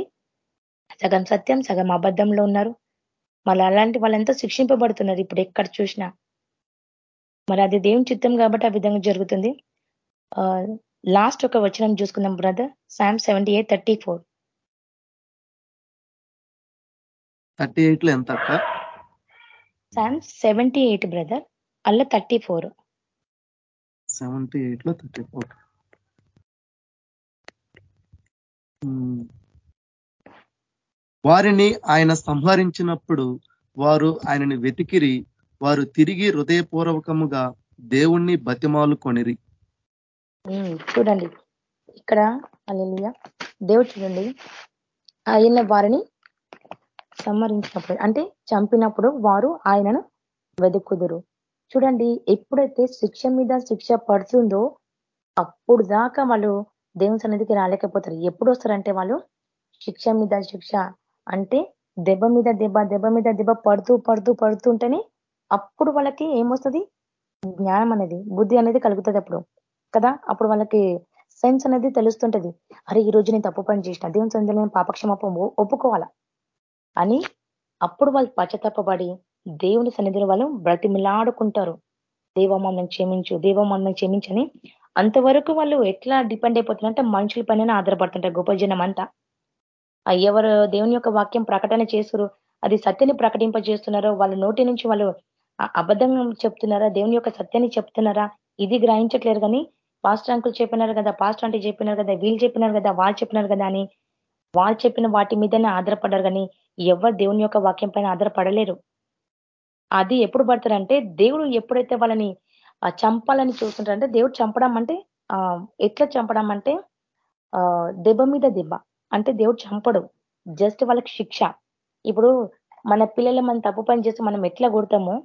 సగం సత్యం సగం అబద్ధంలో ఉన్నారు. మళ్ళీ అలాంటి వాళ్ళంతా శిక్షింపబడుతున్నారు ఇప్పుడు ఎక్కడ చూసినా. మరి అది దేవుని చిత్తం కాబట్టి ఆ విధంగా జరుగుతుంది. లాస్ట్ ఒక వచనం చూసుకుందాం brother. Psalm seventy eight thirty four. Thirty ఎయిట్లో ఎంత శామ్ సెవెంటీ ఎయిట్ బ్రదర్. అల్ల థర్టీ ఫోర్. సెవెంటీ ఎయిట్లో థర్టీ ఫోర్. వారిని ఆయన సంహరించినప్పుడు వారు ఆయనని వెతికిరి వారు తిరిగి హృదయపూర్వకముగా దేవుణ్ణి బతిమాలు కొనిరి చూడండి. ఇక్కడ దేవుడు చూడండి. ఆయన వారిని సంహరించినప్పుడు అంటే చంపినప్పుడు వారు ఆయనను వెతుకుదురు చూడండి ఎప్పుడైతే శిక్ష మీద శిక్ష పడుతుందో అప్పుడు దాకా వాళ్ళు దేవుని సన్నిధికి రాలేకపోతారు. ఎప్పుడు వస్తారంటే వాళ్ళు శిక్ష మీద శిక్ష అంటే దెబ్బ మీద దెబ్బ దెబ్బ మీద దెబ్బ పడుతూ పడుతూ పడుతుంటేనే అప్పుడు వాళ్ళకి ఏమొస్తుంది? జ్ఞానం అనేది బుద్ధి అనేది కలుగుతుంది అప్పుడు. కదా? అప్పుడు వాళ్ళకి సెన్స్ అనేది తెలుస్తుంటది. అరే ఈ రోజు నేను తప్పు పని చేసిన దేవుని సన్నిధిలో నేను పాపక్షమాపం ఒప్పుకోవాలా? అని అప్పుడు వాళ్ళు పశ్చతప్పబడి దేవుని సన్నిధిలో వాళ్ళు బ్రతిమిలాడుకుంటారు. దేవమ్మని క్షమించు దేవమ్మని క్షమించని అంతవరకు వాళ్ళు ఎట్లా డిపెండ్ అయిపోతున్నారంటే మనుషుల పైన ఆధారపడుతుంటారు గొప్ప జనం అంతా. ఎవరు దేవుని యొక్క వాక్యం ప్రకటన చేస్తురు అది సత్యని ప్రకటింపజేస్తున్నారో వాళ్ళ నోటి నుంచి వాళ్ళు అబద్ధం చెప్తున్నారా దేవుని యొక్క సత్యాన్ని చెప్తున్నారా ఇది గ్రహించట్లేరు కానీ పాస్టర్ అంకులు చెప్పినారు కదా పాస్టర్ అంటే చెప్పినారు కదా వీళ్ళు చెప్పినారు కదా వాళ్ళు చెప్పినారు కదా అని వాళ్ళు చెప్పిన వాటి మీదనే ఆధారపడరు కానీ ఎవరు దేవుని యొక్క వాక్యం పైన ఆధారపడలేరు. అది ఎప్పుడు పడతారంటే దేవుడు ఎప్పుడైతే వాళ్ళని చంపాలని చూస్తుంటారంటే దేవుడు చంపడం అంటే ఎట్లా చంపడం అంటే దెబ్బ మీద దెబ్బ. అంటే దేవుడు చంపడు. జస్ట్ వాళ్ళకి శిక్ష. ఇప్పుడు మన పిల్లలు మనం తప్పు పని చేసి మనం ఎట్లా కొడతామో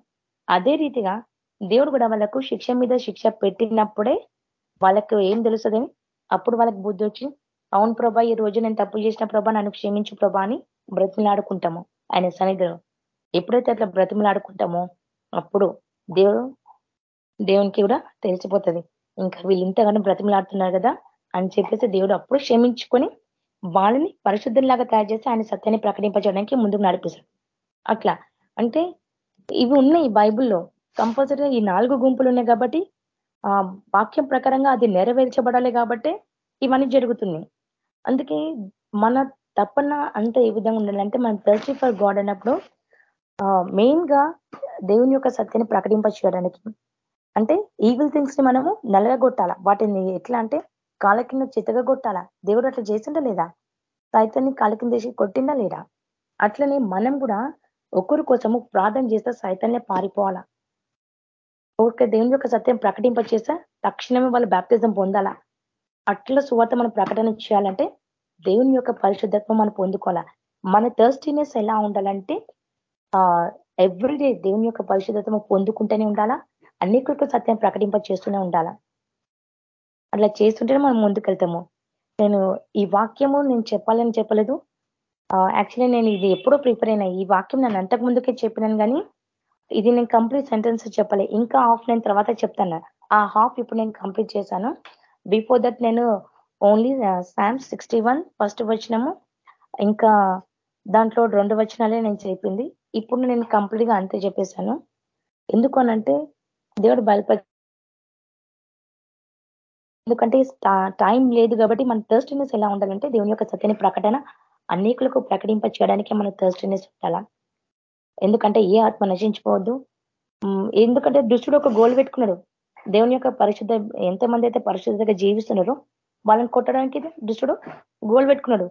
అదే రీతిగా దేవుడు కూడా వాళ్ళకు శిక్ష మీద శిక్ష పెట్టినప్పుడే వాళ్ళకు ఏం తెలుస్తుంది? అప్పుడు వాళ్ళకి బుద్ధి వచ్చి అవును ప్రభా ఈ రోజు నేను తప్పు చేసిన ప్రభా నన్ను క్షమించు ప్రభా అని బ్రతిమలాడుకుంటాము. ఆయన సన్నిధిలో ఎప్పుడైతే అట్లా బ్రతిమలాడుకుంటామో అప్పుడు దేవుడు దేవునికి కూడా తెలిసిపోతుంది. ఇంకా వీళ్ళు ఇంతగానో బ్రతిమలాడుతున్నారు కదా అని చెప్పేసి దేవుడు అప్పుడు క్షమించుకొని వాళ్ళని పరిశుద్ధంలాగా తయారు చేసి ఆయన సత్యాన్ని ప్రకటింపజేయడానికి ముందుకు నడిపిస్తాడు. అట్లా అంటే ఇవి ఉన్నాయి బైబుల్లో. కంపల్సరీగా ఈ నాలుగు గుంపులు ఉన్నాయి కాబట్టి ఆ వాక్యం ప్రకారంగా అది నెరవేర్చబడాలి కాబట్టి ఇవన్నీ జరుగుతున్నాయి. అందుకే మన తప్పన అంత ఏ విధంగా ఉండాలి అంటే మనం థర్టీ ఫర్ గాడ్ అన్నప్పుడు మెయిన్గా దేవుని యొక్క సత్యాన్ని ప్రకటింప చేయడానికి. అంటే ఈవిల్ థింగ్స్ని మనము నలగొట్టాల వాటిని ఎట్లా అంటే కాళ్ళ కింద చితగా కొట్టాలా దేవుడు అట్లా చేసిండా లేదా? సైతాన్ని కాళ్ళ కింద చేసి కొట్టిందా లేదా? అట్లనే మనం కూడా ఒకరి కోసము ప్రార్థన చేస్తే సైతాన్నే పారిపోవాలా? ఒక దేవుని యొక్క సత్యం ప్రకటింప చేస్తే తక్షణమే వాళ్ళు బ్యాప్తిజం పొందాలా? అట్లా సువార్త మనం ప్రకటన చేయాలంటే దేవుని యొక్క పరిశుద్ధత్వం మనం పొందుకోవాలా? మన థర్స్టీనెస్ ఎలా ఉండాలంటే ఎవ్రీడే దేవుని యొక్క పరిశుద్ధత్వం పొందుకుంటూనే ఉండాలా? అన్నిటికీ సత్యం ప్రకటింప చేస్తూనే ఉండాలా? అట్లా చేస్తుంటేనే మనం ముందుకెళ్తాము. నేను ఈ వాక్యము నేను చెప్పాలని చెప్పలేదు. యాక్చువల్లీ నేను ఇది ఎప్పుడో ప్రిపేర్ అయినా ఈ వాక్యం నేను అంతకు ముందుకే చెప్పినాను కానీ ఇది నేను కంప్లీట్ సెంటెన్స్ చెప్పలే. ఇంకా హాఫ్ నేను తర్వాత చెప్తాను. ఆ హాఫ్ ఇప్పుడు నేను కంప్లీట్ చేశాను. బిఫోర్ దట్ నేను only psalm sixty one first వచ్చినము ఇంకా దాంట్లో రెండు వచనాలే నేను చెప్పింది. ఇప్పుడు నేను కంప్లీట్గా అంతే చెప్పేశాను. ఎందుకు అనంటే దేవుడు బయలుపరి ఎందుకంటే టైం లేదు కాబట్టి మన థర్స్టీనెస్ ఎలా ఉండాలంటే దేవుని యొక్క సత్యని ప్రకటన అనేకులకు ప్రకటింప చేయడానికి మన థర్స్టీనెస్ ఉండాలా? ఎందుకంటే ఏ ఆత్మ నశించుకోవద్దు ఎందుకంటే దుష్టుడు ఒక గోల్ పెట్టుకున్నాడు. దేవుని యొక్క పరిశుద్ధ ఎంతమంది అయితే పరిశుద్ధంగా జీవిస్తున్నారో వాళ్ళని కొట్టడానికి దుష్టుడు గోల్ పెట్టుకున్నాడు.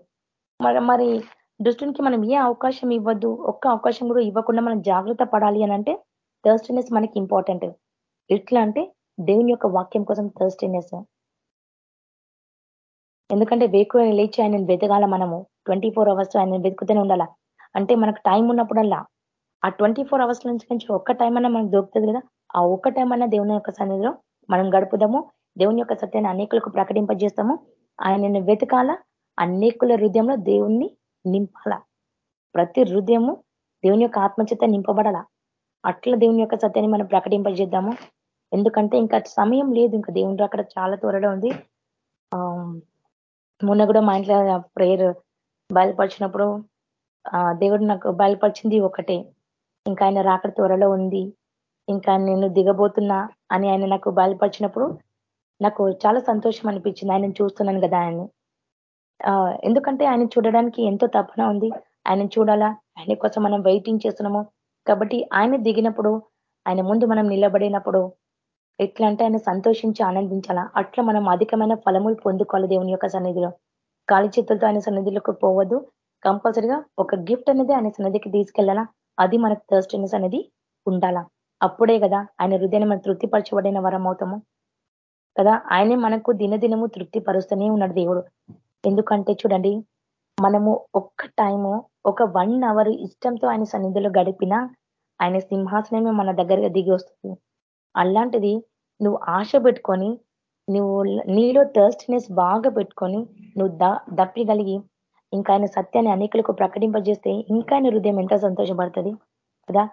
మరి మరి దుష్టునికి మనం ఏ అవకాశం ఇవ్వద్దు ఒక్క అవకాశం కూడా ఇవ్వకుండా మనం జాగ్రత్త పడాలి అని అంటే థర్స్టీనెస్ మనకి ఇంపార్టెంట్ ఎట్లా అంటే దేవుని యొక్క వాక్యం కోసం థర్స్టీనెస్ ఎందుకంటే వేకు లేచి ఆయన వెతగాల మనము. ట్వంటీ ఫోర్ అవర్స్ ఆయన వెతుకుతూనే ఉండాలా? అంటే మనకు టైం ఉన్నప్పుడల్లా. ఆ ట్వంటీ ఫోర్ అవర్స్ నుంచి నుంచి ఒక్క టైం అన్నా మనకు దొరుకుతుంది కదా? ఆ ఒక్క టైం దేవుని యొక్క సన్నిధిలో మనం గడుపుదాము దేవుని యొక్క సత్యాన్ని అనేకులకు ప్రకటింపజేస్తాము. ఆయనను వెతకాల అనేకుల హృదయంలో దేవుణ్ణి నింపాల. ప్రతి హృదయము దేవుని యొక్క ఆత్మచేత నింపబడాల. అట్లా దేవుని యొక్క సత్యాన్ని మనం ప్రకటింపజేద్దాము. ఎందుకంటే ఇంకా సమయం లేదు ఇంకా దేవుని అక్కడ చాలా త్వరలో ఉంది. ఆ మొన్న కూడా మా ఇంట్లో ప్రేయర్ బయలుపరిచినప్పుడు ఆ దేవుడు నాకు బయలుపరిచింది ఒకటే. ఇంకా ఆయన రాకడ త్వరలో ఉంది. ఇంకా నేను దిగబోతున్నా అని ఆయన నాకు బయలుపరిచినప్పుడు నాకు చాలా సంతోషం అనిపించింది. ఆయన చూస్తున్నాను కదా ఆయన్ని ఎందుకంటే ఆయన చూడడానికి ఎంతో తపన ఉంది. ఆయన చూడాలా? ఆయన కోసం మనం వెయిటింగ్ చేస్తున్నాము. కాబట్టి ఆయన దిగినప్పుడు ఆయన ముందు మనం నిలబడినప్పుడు ఎట్లా అంటే ఆయన సంతోషించి ఆనందించాలా? అట్లా మనం అధికమైన ఫలములు పొందుకోవాలి దేవుని యొక్క సన్నిధిలో. కాలి చేతులతో ఆయన సన్నిధిలోకి పోవద్దు. కంపల్సరిగా ఒక గిఫ్ట్ అనేది ఆయన సన్నిధికి తీసుకెళ్ళాలా అది మనకు థర్స్టెన్స్ అనేది ఉండాలా? అప్పుడే కదా ఆయన హృదయాన్ని మనం తృప్తిపరచబడిన వరం అవుతాము? కదా? ఆయనే మనకు దినదినము తృప్తి పరుస్తూనే ఉన్నాడు దేవుడు. ఎందుకంటే చూడండి మనము ఒక్క టైము ఒక వన్ అవర్ ఇష్టంతో ఆయన సన్నిధిలో గడిపినా ఆయన సింహాసనమే మన దగ్గరగా దిగి వస్తుంది. అలాంటిది నువ్వు ఆశ పెట్టుకొని నువ్వు నీలో థర్స్ట్నెస్ బాగా పెట్టుకొని నువ్వు దప్పిగలిగి ఇంకా ఆయన సత్యాన్ని అనేకులకు ప్రకటింపజేస్తే ఇంకా ఆయన హృదయం ఎంత సంతోషపడుతుంది? కదా?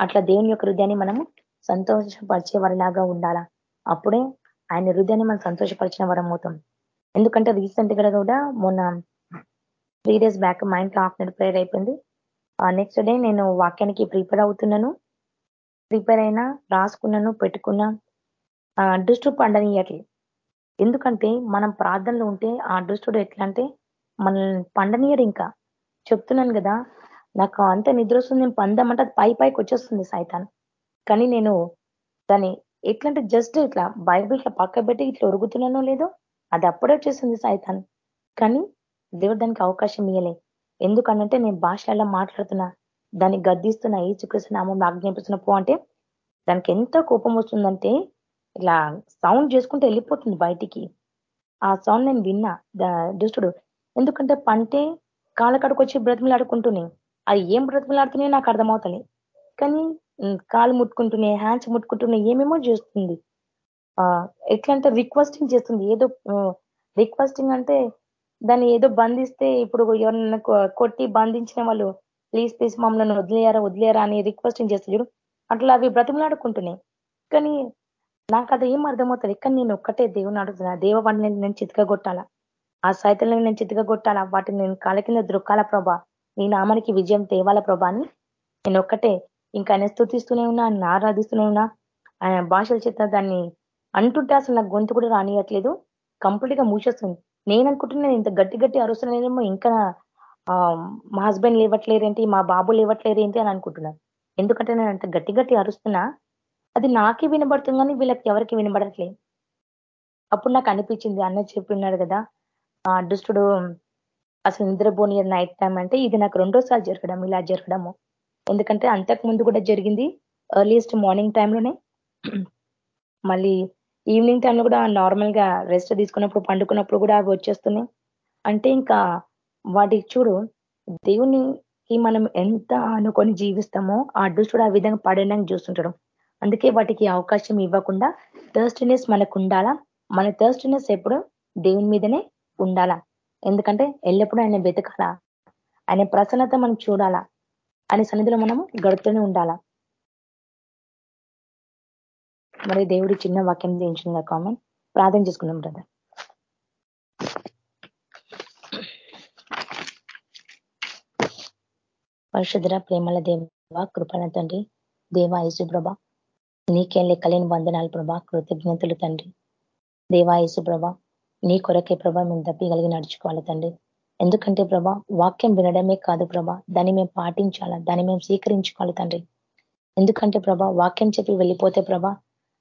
అట్లా దేవుని యొక్క హృదయాన్ని మనము సంతోషపరిచే వారిలాగా ఉండాలా? అప్పుడే ఆయన హృదయాన్ని మనం సంతోషపరిచిన వరం అవుతాం. ఎందుకంటే రీసెంట్గా కూడా మొన్న త్రీ డేస్ బ్యాక్ మా ఇంట్లో హాఫ్ నైట్ ప్రేయర్ అయిపోయింది. నెక్స్ట్ డే నేను వాక్యానికి ప్రిపేర్ అవుతున్నాను. ప్రిపేర్ అయినా రాసుకున్నాను పెట్టుకున్నా అదృష్టు పండనీయట్లేదు ఎందుకంటే మనం ప్రార్థనలో ఉంటే ఆ అదృష్టుడు ఎట్లా అంటే మనల్ని పండనీయడు ఇంకా. చెప్తున్నాను కదా నాకు అంత నిద్ర వస్తుంది నేను అది పై పైకి వచ్చేస్తుంది సైతాన్. కానీ నేను దాన్ని ఎట్లంటే జస్ట్ ఇట్లా బైబిల్ ఇట్లా పక్క పెట్టి ఇట్లా ఒరుగుతున్నానో లేదో అది అప్పుడే వచ్చేసింది సైతాన్. కానీ దేవుడు దానికి అవకాశం ఇయ్యలే. ఎందుకనంటే నేను భాషలలో మాట్లాడుతున్నా దాన్ని గద్దిస్తున్నా ఏ చుకృష్ణ నామం ఆజ్ఞాపిస్తున్న పో అంటే దానికి ఎంత కోపం వస్తుందంటే ఇట్లా సౌండ్ చేసుకుంటే వెళ్ళిపోతుంది బయటికి. ఆ సౌండ్ నేను విన్నా. దుష్టుడు. ఎందుకంటే పంటే కాళ్ళ కడుకు వచ్చి బ్రతిమలాడుకుంటున్నాయి. అది ఏం బ్రతుకులాడుతున్నాయో నాకు అర్థమవుతుంది కానీ కాలు ముట్టుకుంటున్నాయి హ్యాండ్స్ ముట్టుకుంటున్నాయి ఏమేమో చేస్తుంది. ఎట్లా అంటే రిక్వెస్టింగ్ చేస్తుంది. ఏదో రిక్వెస్టింగ్ అంటే దాన్ని ఏదో బంధిస్తే ఇప్పుడు ఎవరన్నా కొట్టి బంధించిన వాళ్ళు ప్లీజ్ ప్లీజ్ మమ్మల్ని వదిలేయారా వదిలేయారా అని రిక్వెస్టింగ్ చేస్తే చూడు అట్లా అవి బ్రతిమలాడుకుంటున్నాయి. కానీ నాకు అది ఏం అర్థమవుతుంది కానీ నేను ఒక్కటే దేవుని అడుగుతున్నా. దేవవాడిని నేను చితకగొట్టాలా? ఆ సైతంలో నేను చితకగొట్టాలా? వాటిని నేను కాళ్ళ కింద దృక్కాల ప్రభా? నీ నామానికి విజయం తేవాల ప్రభాని. నేను ఒక్కటే ఇంకా ఆయన స్థుతిస్తూనే ఉన్నా ఆయన ఆరాధిస్తూనే ఉన్నా ఆయన భాషల చేత దాన్ని అంటుంటే అసలు నాకు గొంతు కూడా రానియట్లేదు. కంప్లీట్గా మూసేస్తుంది. నేను అనుకుంటున్నాను ఇంత గట్టి గట్టి అరుస్తున్నానేమో ఇంకా మా హస్బెండ్ లేవట్లేరేంటి మా బాబు లేవట్లేరేంటి అని అనుకుంటున్నాను. ఎందుకంటే నేను అంత గట్టి గట్టి అరుస్తున్నా అది నాకే వినబడుతుంది కానీ వీళ్ళకి ఎవరికి వినబడట్లేదు. అప్పుడు నాకు అనిపించింది అన్న చెప్పిన్నాడు కదా దుష్టుడు అసలు నిద్రపోని నైట్ టైం అంటే ఇది నాకు రెండోసారి జరగడం ఇలా జరగడము. ఎందుకంటే అంతకు ముందు కూడా జరిగింది ఎర్లీస్ట్ మార్నింగ్ టైంలోనే మళ్ళీ ఈవినింగ్ టైంలో కూడా నార్మల్గా రెస్ట్ తీసుకున్నప్పుడు పండుకున్నప్పుడు కూడా అవి వచ్చేస్తున్నాయి. అంటే ఇంకా వాటికి చూడు దేవునికి మనం ఎంత అనుకొని జీవిస్తామో ఆ దుష్టుడు ఆ విధంగా పడడానికి చూస్తుంటాడు. అందుకే వాటికి అవకాశం ఇవ్వకుండా థర్స్టీనెస్ మనకు ఉండాలా? మన థర్స్టీనెస్ ఎప్పుడు దేవుని మీదనే ఉండాలా? ఎందుకంటే ఎల్లప్పుడూ ఆయన వెతకాలా? ఆయన ప్రసన్నత మనం చూడాలా? ఆయన సన్నిధిలో మనము గడుపుతూనే ఉండాలా? మరి దేవుడి చిన్న వాక్యం చేయించిన కామెంట్ ప్రార్థన చేసుకున్నాం బ్రదర్ పరిశుద్ర ప్రేమల దేవ కృపణ తండ్రి దేవా ప్రభ నీకేం లెక్కలేని వందనాలు ప్రభా కృతజ్ఞతలు తండ్రి. దేవా ప్రభ నీ కొరకే ప్రభా మేము కలిగి నడుచుకోవాలి తండ్రి. ఎందుకంటే ప్రభా వాక్యం వినడమే కాదు ప్రభా దాన్ని మేము పాటించాలా దాన్ని మేము స్వీకరించుకోవాలి తండ్రి. ఎందుకంటే ప్రభా వాక్యం చెప్పి వెళ్ళిపోతే ప్రభా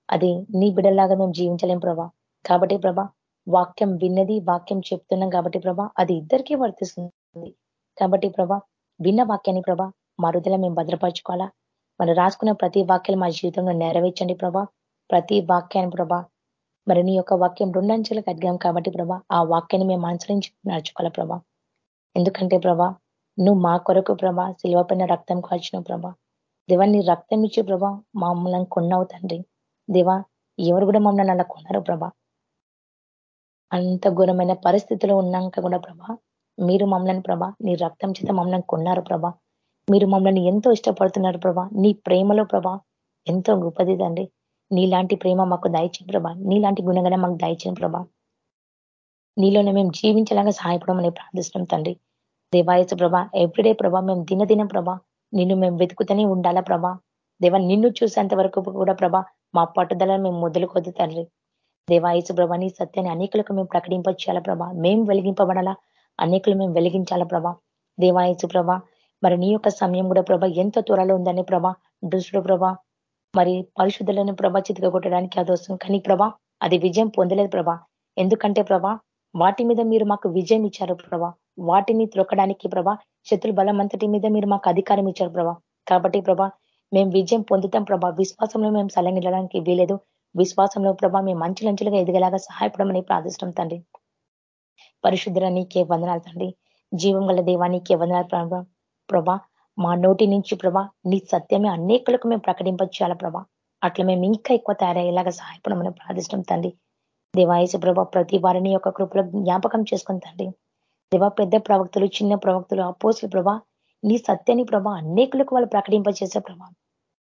అది నీ బిడల్లాగా మేము జీవించలేం ప్రభా. కాబట్టి ప్రభా వాక్యం విన్నది వాక్యం చెప్తున్నాం కాబట్టి ప్రభా అది ఇద్దరికీ వర్తిస్తుంది. కాబట్టి ప్రభా విన్న వాక్యాన్ని ప్రభా మా హృదయలో మేము భద్రపరచుకోవాలా? మనం రాసుకున్న ప్రతి వాక్యాలు మా జీవితంలో నెరవేర్చండి ప్రభా. ప్రతి వాక్యాన్ని ప్రభా మరి నీ యొక్క వాక్యం రెండంచెలకు అడిగాం కాబట్టి ప్రభా ఆ వాక్యాన్ని మేము అనుసరించి నడుచుకోవాలా ప్రభా. ఎందుకంటే ప్రభా నువ్వు మా కొరకు ప్రభా శిల్వ పైన రక్తం కాల్చిన ప్రభా. దేవాన్ని రక్తం ఇచ్చే ప్రభా మమ్మల్ని కొన్నావు తండ్రి. దేవా ఎవరు కూడా మమ్మల్ని అలా కొన్నారు ప్రభా. అంత ఘోరమైన పరిస్థితిలో ఉన్నాక కూడా ప్రభా మీరు మమ్మల్ని ప్రభా నీ రక్తం చేత మమ్మల్ని కొన్నారు ప్రభా. మీరు మమ్మల్ని ఎంతో ఇష్టపడుతున్నారు ప్రభా. నీ ప్రేమలో ప్రభా ఎంతో గొప్పది తండ్రి. నీలాంటి ప్రేమ మాకు దయచిన ప్రభా. నీలాంటి గుణగణం మాకు దయచిన ప్రభా. నీలోనే మేము జీవించేలాగా సహాయపడమని ప్రార్థిస్తున్నాం తండ్రి. దేవాయసు ప్రభా ఎవ్రీడే ప్రభా మేము దినదినం ప్రభా నిన్ను మేము వెతుకుతూనే ఉండాలా ప్రభా. దేవా నిన్ను చూసేంత వరకు కూడా ప్రభా మా పట్టుదల మేము మొదలుకొద్దు తండ్రి. దేవాయసు ప్రభా నీ సత్యాన్ని అనేకులకు మేము ప్రకటింపచేయాలా ప్రభా. మేము వెలిగింపబడాలా అనేకులు మేము వెలిగించాలా ప్రభా. దేవాయసు ప్రభా మరి నీ యొక్క సమయం కూడా ప్రభా ఎంత త్వరలో ఉందని ప్రభా దుష్టుడు ప్రభా మరి పరిశుద్ధులను ప్రభా చితిక కొట్టడానికి అది వస్తుంది. కానీ ప్రభా అది విజయం పొందలేదు ప్రభా. ఎందుకంటే ప్రభా వాటి మీద మీరు మాకు విజయం ఇచ్చారు ప్రభా. వాటిని త్రొక్కడానికి ప్రభా శత్రు బలం అంతటి మీద మీరు మాకు అధికారం ఇచ్చారు ప్రభా. కాబట్టి ప్రభా మేము విజయం పొందుతాం ప్రభా. విశ్వాసంలో మేము సలగిలడానికి వీలేదు విశ్వాసంలో ప్రభా మేము మంచులంచులుగా ఎదిగేలాగా సహాయపడమని ప్రార్థిస్తాం తండ్రి. పరిశుద్ధుల నీకే వందనాలు తండ్రి. జీవం గల దేవానికి వందనాలు ప్రభా. ప్రభా మా నోటి నుంచి ప్రభా నీ సత్యమే అనేకులకు మేము ప్రకటింపచేయాల ప్రభా? అట్లా మేము ఇంకా ఎక్కువ తయారయ్యేలాగా సహాయపడమని ప్రార్థిష్టం తండ్రి. దేవాయసు ప్రభా ప్రతి వారిని యొక్క కృపలో జ్ఞాపకం చేసుకుని తండ్రి. దేవా పెద్ద ప్రవక్తలు చిన్న ప్రవక్తలు అపోసులు ప్రభా నీ సత్యాన్ని ప్రభా అనేకులకు వాళ్ళు ప్రకటింపజేసే ప్రభా.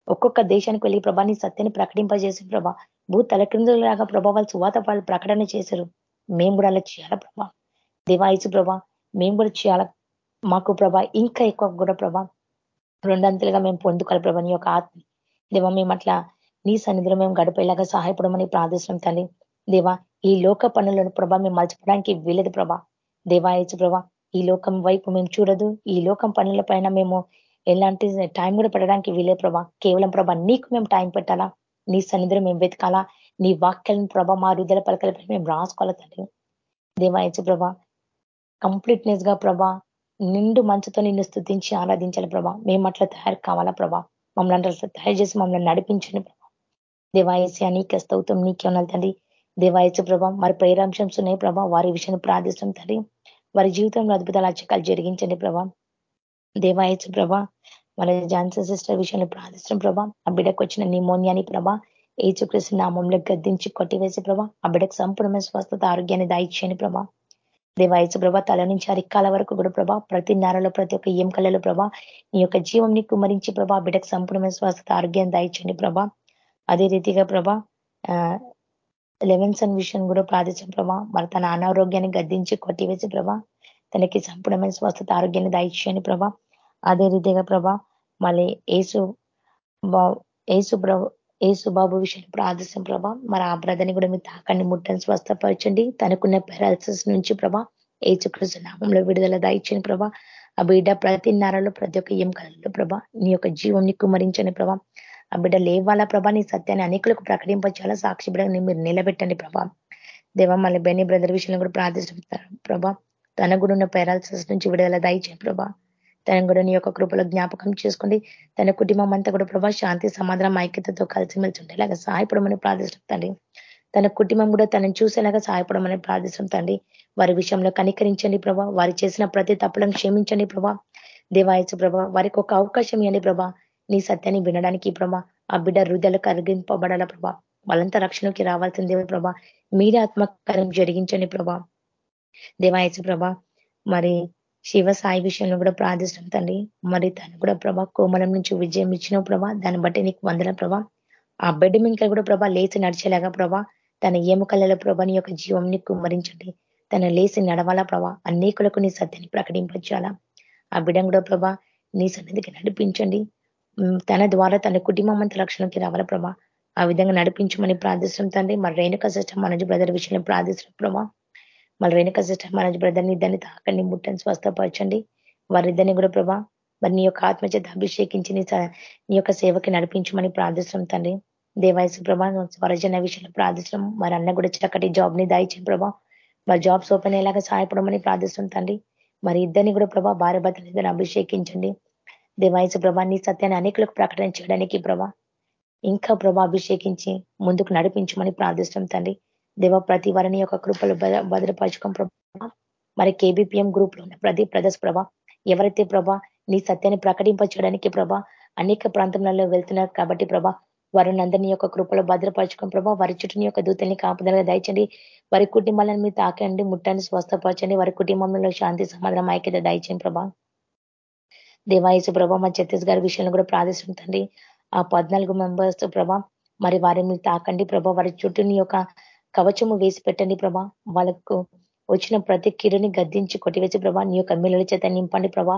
ఒక్కొక్క దేశానికి వెళ్ళి ప్రభా నీ సత్యాన్ని ప్రకటింపజేసే ప్రభా. భూ తలక్రిందులాగా ప్రభా వాళ్ళు సువాత వాళ్ళు ప్రకటన చేశారు. మేము కూడా అలా చేయాల ప్రభా? దేవాయసు ప్రభా మేము కూడా చేయాల? మాకు ప్రభా ఇంకా ఎక్కువ కూడా ప్రభా రెండంతలుగా మేము పొందుకోవాలి ప్రభా నీ యొక్క ఆత్మ. దేవా మేము అట్లా నీ సన్నిధిలో మేము గడిపేలాగా సహాయపడమని ప్రార్థిస్తున్నాం తల్లి. దేవా ఈ లోక పనులను ప్రభా మేము మలచిపోవడానికి వీలదు ప్రభా. దేవాయచు ప్రభా ఈ లోకం వైపు మేము చూడదు. ఈ లోకం పనుల పైన మేము ఎలాంటి టైం కూడా పెట్టడానికి వీలే ప్రభా. కేవలం ప్రభా నీకు మేము టైం పెట్టాలా? నీ సన్నిధిలో మేము వెతకాలా? నీ వాక్యాలను ప్రభా మా రుదల పలకలపై మేము రాసుకోవాలి తండ్రి దేవాయచు ప్రభా కంప్లీట్నెస్గా ప్రభా నిండు మంచుతో నిన్ను స్థుతించి ఆరాధించాలి ప్రభా. మేము అట్లా తయారు కావాలా ప్రభా? మమ్మల్ని అట్లా తయారు చేసి మమ్మల్ని నడిపించండి ప్రభా. దేవాయసి నీకే స్తౌతం నీకే ఉన్నది తండ్రి. దేవాయసు ప్రభా మరి ప్రేరాంశంస్ ఉన్నాయి ప్రభా. వారి విషయాన్ని ప్రార్థిస్తాం తండ్రి. వారి జీవితంలో అద్భుతాలు అచ్చకాలు జరిగించండి ప్రభా. దేవాయసు ప్రభా వాళ్ళ జాన్సన్ సిస్టర్ విషయాన్ని ప్రార్థిస్తాం ప్రభా. ఆ బిడ్డకు వచ్చిన నిమోనియాని ప్రభా ఏచుకృష్ణ నామంలో గద్దించి కొట్టివేసి ప్రభా ఆ బిడ్డకు సంపూర్ణమైన స్వస్థత ఆరోగ్యాన్ని దాయిచ్చని ప్రభా. దేవాయసు ప్రభా తల నుంచి అరికాల వరకు కూడా ప్రభా ప్రతి నారలో ప్రతి ఒక్క ఏం ప్రభా నీ యొక్క జీవంని కుమరించి ప్రభా బిడ్డకు సంపూర్ణమైన స్వస్థత ఆరోగ్యం దాయించండి ప్రభా. అదే రీతిగా ప్రభా లెవెన్సన్ విషయం కూడా ప్రార్థించిన ప్రభా మరి తన అనారోగ్యాన్ని గద్దించి కొట్టివేసి ప్రభా తనకి సంపూర్ణమైన స్వస్థత ఆరోగ్యాన్ని దాయించండి ప్రభా. అదే రీతిగా ప్రభా మళ్ళీ ఏసు ఏసు ప్రభు ఏసుబాబు విషయాన్ని ప్రార్థిస్తాం ప్రభా. మరి ఆ బ్రదర్ని కూడా మీరు తాకండి ముట్టని స్వస్థపరచండి. తనకున్న పెరాలసిస్ నుంచి ప్రభా ఏచుకృష్ణ నామంలో విడుదల దాయిచ్చని ప్రభా. ఆ బిడ్డ ప్రతి నరలో ప్రతి ఒక్క ఎంకలలో ప్రభా నీ యొక్క జీవుని కుమరించని ప్రభా. ఆ బిడ్డ లేవాలా ప్రభా నీ సత్యాన్ని అనేకులకు ప్రకటించాలా సాక్షి బిడ్డని మీరు నిలబెట్టండి ప్రభా. దేవా మళ్ళీ బెన్నీ బ్రదర్ విషయంలో కూడా ప్రార్థిస్తారు ప్రభా. తన కూడా ఉన్న పెరాలసిస్ నుంచి విడుదల దాయిచ్చని ప్రభా. తన కూడా నీ యొక్క కృపలో జ్ఞాపకం చేసుకోండి తన కుటుంబం అంతా కూడా ప్రభా శాంతి సమాధానం ఐక్యతతో కలిసిమెలిసి ఉండేలాగా సహాయపడమని ప్రార్థిస్తుంది తన కుటుంబం కూడా తనను చూసేలాగా సహాయపడమని ప్రార్థిస్తుంది వారి విషయంలో కనికరించండి ప్రభా. వారి చేసిన ప్రతి తప్పులను క్షమించండి ప్రభా. దేవాయచు ప్రభా వారికి ఒక అవకాశం ఇవ్వండి ప్రభా. నీ సత్యాన్ని వినడానికి ప్రభా. ఆ బిడ్డ హృదయలు కరిగింపబడాల ప్రభా. వాళ్ళంతా రక్షణకి రావాల్సిందే ప్రభా. మీరే ఆత్మకార్యం జరిగించండి ప్రభా. దేవాయచు ప్రభా మరి శివ సాయి విషయంలో కూడా ప్రార్థిస్తున్నాం తండ్రి. మరి తను కూడా ప్రభా కోమలం నుంచి విజయం ఇచ్చిన ప్రభా. దాన్ని బట్టి నీకు వందల ప్రభా. ఆ బెడ్ మింకలు కూడా ప్రభా లేచి నడిచేలాగా ప్రభా. తన ఎముకలలో ప్రభా నీ యొక్క జీవంని కుమ్మరించండి. తన లేచి నడవాలా ప్రభా. అనేకులకు నీ సత్యాన్ని ప్రకటించాలా ఆ బిడం కూడా ప్రభా నీ సన్నిధికి నడిపించండి. తన ద్వారా తన కుటుంబం అంత రక్షణకి రావాలా ప్రభా. ఆ విధంగా నడిపించమని ప్రార్థిస్తున్నాం తండ్రి. మరి రేణుక సిస్టమ్ మనజు బ్రదర్ విషయంలో ప్రార్థిస్తున్నాం ప్రభా. మళ్ళీ రేణుక సిస్టర్ మనజ్ బ్రదర్ని ఇద్దరిని తాకండి ముట్టని స్వస్థపరచండి. వారిద్దరిని కూడా ప్రభా మరి నీ యొక్క ఆత్మచేత అభిషేకించి నీ యొక్క సేవకి నడిపించమని ప్రార్థిస్తున్నాం తండ్రి. దేవాయసు ప్రభా స్వరజన విషయంలో ప్రార్థించడం మరి అన్న కూడా చక్కటి జాబ్ని దాయించిన ప్రభా. మరి జాబ్స్ ఓపెన్ అయ్యేలాగా సహాయపడమని ప్రార్థిస్తున్నాం తండ్రి. మరి ఇద్దరిని కూడా ప్రభా భార్య భర్తలు ఇద్దరిని అభిషేకించండి. దేవాయసు ప్రభా నీ సత్యాన్ని అనేకులకు ప్రకటన చేయడానికి ప్రభా ఇంకా ప్రభా అభిషేకించి ముందుకు నడిపించమని ప్రార్థిస్తాం తండ్రి. దేవ ప్రతి వారిని యొక్క కృపలు భద్రపరచుకోం ప్రభా. మరి కేబిపిఎం గ్రూప్లో ఉన్న ప్రతి ప్రదర్శ ప్రభా ఎవరైతే ప్రభా నీ సత్యాన్ని ప్రకటింపచేయడానికి ప్రభా అనేక ప్రాంతంలో వెళ్తున్నారు కాబట్టి ప్రభా వారిని అందరినీ యొక్క కృపలో భద్రపరచుకోం ప్రభా వారి చుట్టూ యొక్క దూతల్ని కాపుదలుగా దయచండి. వారి కుటుంబాలను మీరు తాకండి ముట్టాన్ని స్వస్థపరచండి. వారి కుటుంబంలో శాంతి సమాధానం ఐక్యత దయచండి ప్రభా. దేవాయసు ప్రభా మా ఛత్తీస్గఢ్ విషయంలో కూడా ప్రార్థిస్తుంటండి. ఆ పద్నాలుగు మెంబర్స్ ప్రభా మరి వారిని మీరు తాకండి ప్రభా వారి చుట్టూని యొక్క కవచము వేసి పెట్టండి ప్రభా. వాళ్ళకు వచ్చిన ప్రతి కిరుని గద్దించి కొట్టివేసి ప్రభా. నీ యొక్క మిల్లల చేత నింపండి ప్రభా.